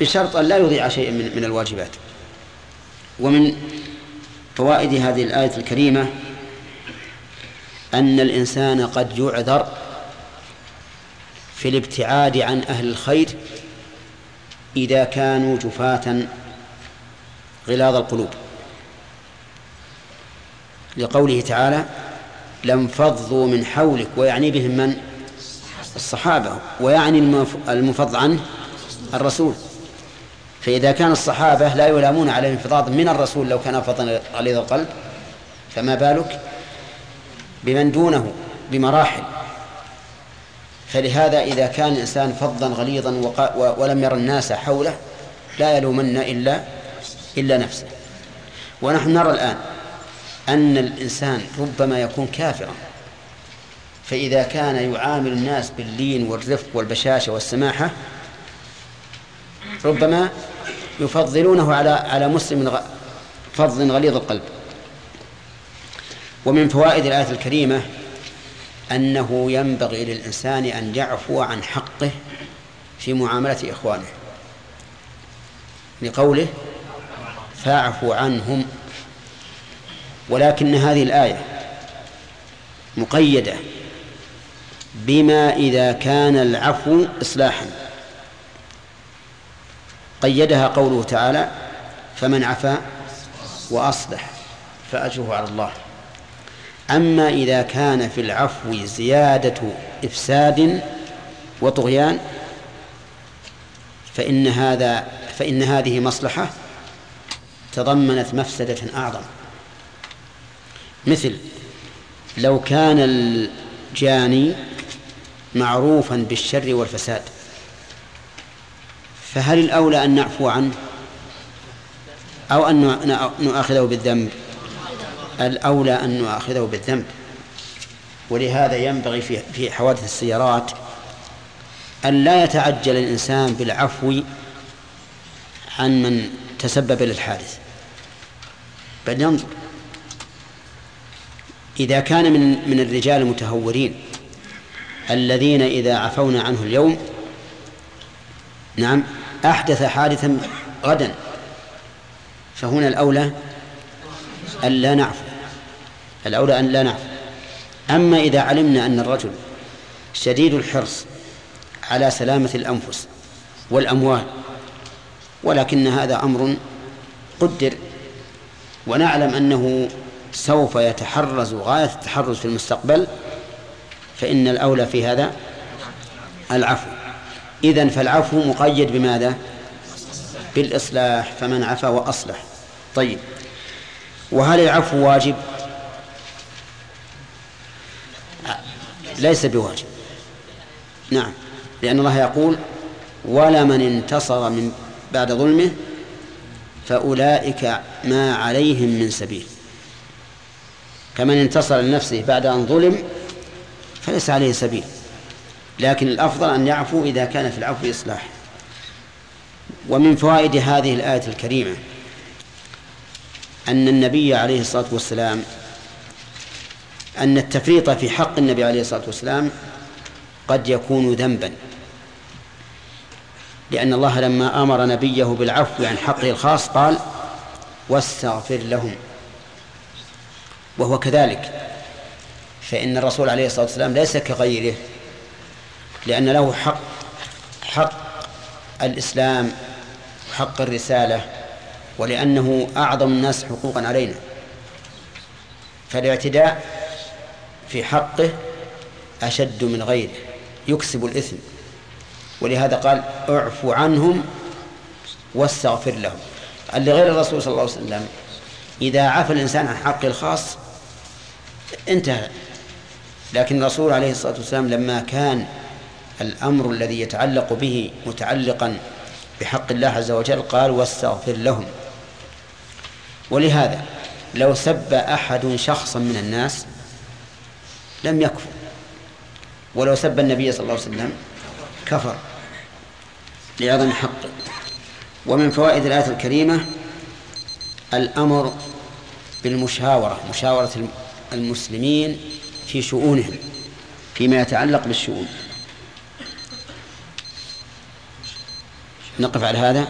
بشرط أن لا يضيع شيئا من, من الواجبات. ومن فوائد هذه الآية الكريمة أن الإنسان قد يعذر في الابتعاد عن أهل الخير إذا كانوا جفاة غلاظ القلوب. لقوله تعالى لانفضوا من حولك. ويعني بهم من؟ الصحابة. ويعني المفض عنه الرسول. فإذا كان الصحابة لا يلامون على الانفضاض من الرسول لو كان فضلا غليظ القلب فما بالك بمن دونه بمراحل. فلهذا إذا كان الإنسان فظا غليظا ولم ير الناس حوله لا يلومن إلا إلا نفسه. ونحن نرى الآن أن الإنسان ربما يكون كافرا. فإذا كان يعامل الناس باللين والرفق والبشاشة والسماحة ربما يفضلونه على على مسلم فظ غليظ القلب. ومن فوائد الآية الكريمة أنه ينبغي للإنسان أن يعفو عن حقه في معاملة إخوانه لقوله فاعفوا عنهم ولكن هذه الآية مقيدة بما إذا كان العفو إصلاحا. قيدها قوله تعالى فمن عفا وأصلح فأجره على الله. أما إذا كان في العفو زيادة إفساد وطغيان فإن هذا فإن هذه مصلحة تضمنت مفسدة أعظم. مثل لو كان الجاني معروفا بالشر والفساد فهل الأولى أن نعفو عنه؟ أو أن نؤاخذه بالذنب؟ الأولى أن نؤاخذه بالذنب. ولهذا ينبغي في في حوادث السيارات أن لا يتعجل الإنسان بالعفو عن من تسبب للحادث. بل ينظر. إذا كان من من الرجال المتهورين الذين إذا عفونا عنه اليوم نعم أحدث حادثا غدا فهنا الأولى أن لا نعفو الأولى أن لا نعفو أما إذا علمنا أن الرجل شديد الحرص على سلامة الأنفس والأموال ولكن هذا أمر قدر ونعلم أنه سوف يتحرز غاية التحرز في المستقبل فإن الأولى في هذا العفو. إذن فالعفو مقيد بماذا؟ بالإصلاح فمن عفا وأصلح. طيب. وهل العفو واجب؟ ليس بواجب. نعم. لأن الله يقول ولمن انتصر من بعد ظلمه فأولئك ما عليهم من سبيل. كمن انتصر لنفسه بعد أن ظلم فليس عليه سبيل. لكن الأفضل أن يعفو إذا كان في العفو إصلاح. ومن فوائد هذه الآية الكريمة أن النبي عليه الصلاة والسلام أن التفريط في حق النبي عليه الصلاة والسلام قد يكون ذنبا. لأن الله لما أمر نبيه بالعفو عن حقه الخاص قال واستغفر لهم. وهو كذلك. فإن الرسول عليه الصلاة والسلام ليس كغيره. لأن له حق حق الإسلام وحق الرسالة ولأنه أعظم الناس حقوقا علينا. فالاعتداء في حقه أشد من غيره يكسب الإثم. ولهذا قال اعف عنهم واستغفر لهم. قال لغير الرسول صلى الله عليه وسلم إذا عفى الإنسان عن حقه الخاص انتهى. لكن الرسول عليه الصلاة والسلام لما كان الأمر الذي يتعلق به متعلقا بحق الله عز وجل قال واستغفر لهم. ولهذا لو سب أحد شخصا من الناس لم يكفر. ولو سب النبي صلى الله عليه وسلم كفر لعظم حقه. ومن فوائد الآية الكريمة الأمر بالمشاورة مشاورة المسلمين في شؤونهم فيما يتعلق بالشؤون. نقف على هذا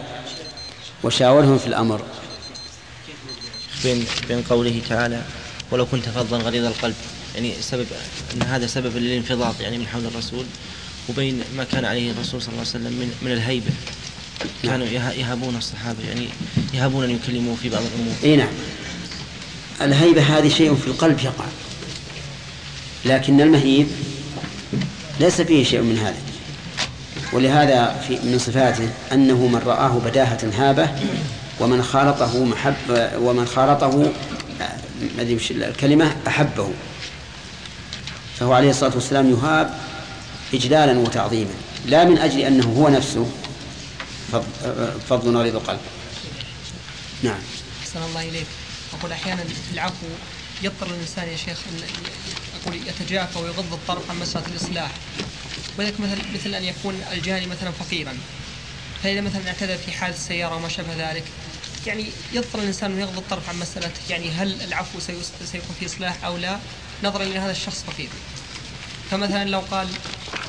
وشاورهم في الأمر. بين بين قوله تعالى ولو كنت فظا غليظ القلب يعني سبب إن هذا سبب للانفضاض يعني من حول الرسول وبين ما كان عليه الرسول صلى الله عليه وسلم من من الهيبة. كانوا يهابون الصحابة يعني يهابون أن يكلموا في بعض الأمور. إي نعم. الهيبة هذه شيء في القلب يقع لكن المهيب ليس فيه شيء من هذا. ولهذا في من صفاته أنه من رآه بداهة هابة ومن خالطه محب ومن خالطه الكلمة أحبه. فهو عليه الصلاة والسلام يهاب إجلالا وتعظيما لا من أجل أنه هو نفسه فضل غليظ القلب. نعم. أحسن الله إليك. أقول أحيانا في العفو يضطر الإنسان يا شيخ أن أقول يتجافى ويغض الطرف عن مسألة الإصلاح. وذلك مثل مثل أن يكون الجاني مثلا فقيرا. فإذا مثلا اعتدى في حال السيارة وما شابه ذلك يعني يضطر الإنسان أن يغض الطرف عن مسألة يعني هل العفو سيكون في إصلاح أو لا نظرا إلى هذا الشخص فقير. فمثلا لو قال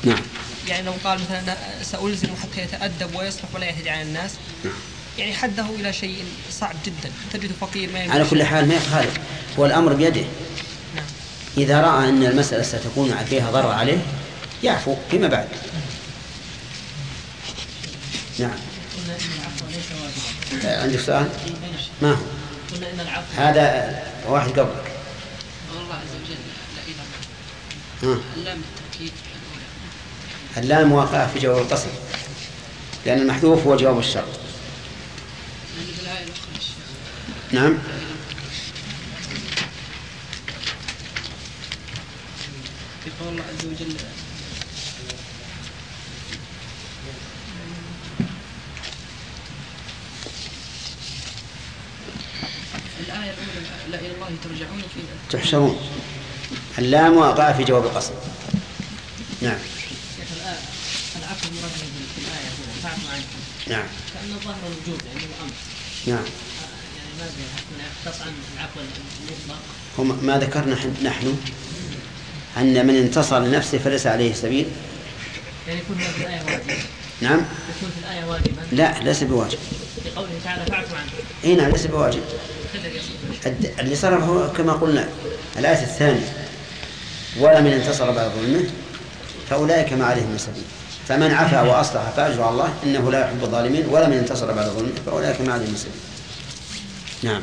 نعم. يعني لو قال مثلا سألزم حتى يتأدب ويصلح ولا يهدي على الناس نعم. يعني حده إلى شيء صعب جدا. تجده فقير ما على كل حال ما يخالف هو الأمر بيده. نعم. إذا رأى أن المسألة ستكون فيها ضرر عليه يعفو فيما بعد نعم عندك سؤال؟ ما هو؟ هذا واحد قبلك الله عز وجل ها. اللام التأكيد اللام واقعة في جواب القسم لأن المحذوف هو جواب الشرط نعم في قول الله عز وجل الآية الأولى لا إلى الله ترجعون في تحشرون اللام واقعة في جواب القسم نعم. شيخ العفو في الآية هنا فاعفوا عنكم نعم. كأن الظاهر الوجوب يعني الأمر. نعم. يعني ما يختص عن العفو المطلق. هم ما ذكرنا حن- نحن أن من انتصر لنفسه فليس عليه سبيل. يعني يكون في الآية واجبا نعم. يكون في الآية واجبا لا ليس بواجب. في قوله تعالى فاعفوا عنكم اي نعم ليس بواجب. اللي صرف هو كما قلنا الآية الثانية. ولا من انتصر بعد ظلمه فأولئك ما عليهم من سبيل فمن عفا وأصلح فأجر الله إنه لا يحب الظالمين. ولا من انتصر بعد ظلمه فأولئك ما عليهم من سبيل نعم.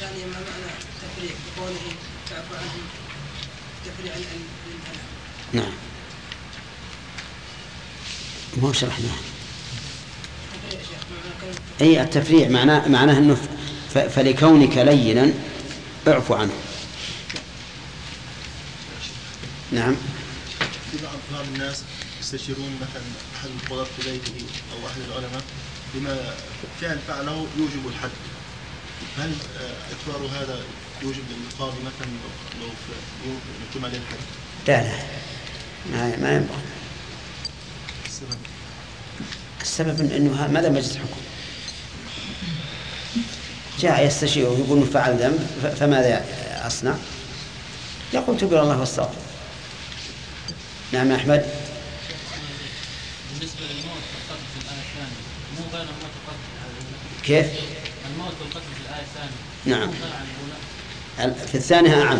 ثانيا ما معنى تفريع بقوله عنهم نعم تفريع يا شيخ معنى كلمة أي التفريع معناه معناه أنه فلكونك لينا اعف عنه. نعم. في بعض بعض الناس يستشيرون مثلا أحد القضاة في بيته أو أحد العلماء بما فعل فعله يوجب الحد. هل آه، اعتبار هذا يوجب للقاضي مثلا لو لو يتم عليه الحد؟ لا لا. ما, ما ينبغي. السبب أنه ماذا مجلس حكم؟ جاء يستشير ويقول إنه فعل ذنب فماذا أصنع؟ يقول تب إلى الله واستغفر. نعم يا أحمد. بالنسبة للموت والقتل في الآية الثانية مو غير الموت والقتل كيف؟ الموت والقتل في الآية الثانية. نعم. في الثانية أعم.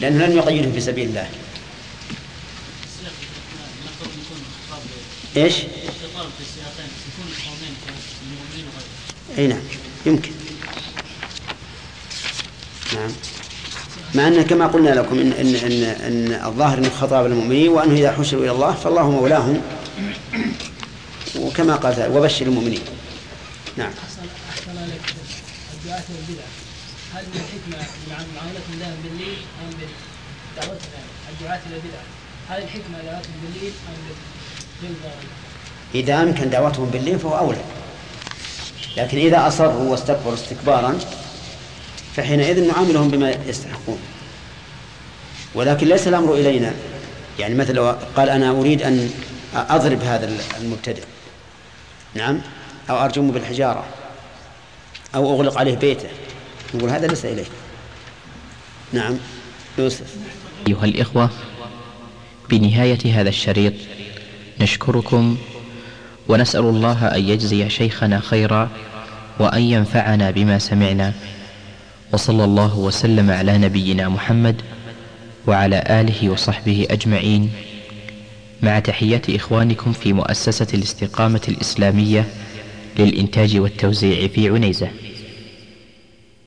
لأنه لم يقيده في سبيل الله السياق نفترض يكون خطاب إيش؟ اي نعم يمكن نعم مع ان كما قلنا لكم ان ان ان, إن الظاهر انه خطاب المؤمنين وانه اذا حشروا إلى الله فالله مولاهم وكما قال تعالى وبشر المؤمنين نعم أحسن أحسن عليك الدعاة والبدع هل من الحكمة مع معاملتهم لهم بالليل أم يعني الدعاة إلى البدع هل الحكمة دعوتهم بالليل أم بالنهار؟ إذا أمكن دعوتهم بالليل فهو أولى. لكن إذا أصروا واستكبروا استكبارا فحينئذ نعاملهم بما يستحقون. ولكن ليس الأمر إلينا. يعني مثل لو قال أنا أريد أن أضرب هذا المبتدع نعم؟ أو أرجمه بالحجارة. أو أغلق عليه بيته. نقول هذا ليس إليك نعم؟ يوسف. أيها الإخوة بنهاية هذا الشريط نشكركم ونسأل الله أن يجزي شيخنا خيرا وأن ينفعنا بما سمعنا. وصلى الله وسلم على نبينا محمد وعلى آله وصحبه أجمعين. مع تحيات إخوانكم في مؤسسة الاستقامة الإسلامية للإنتاج والتوزيع في عنيزة.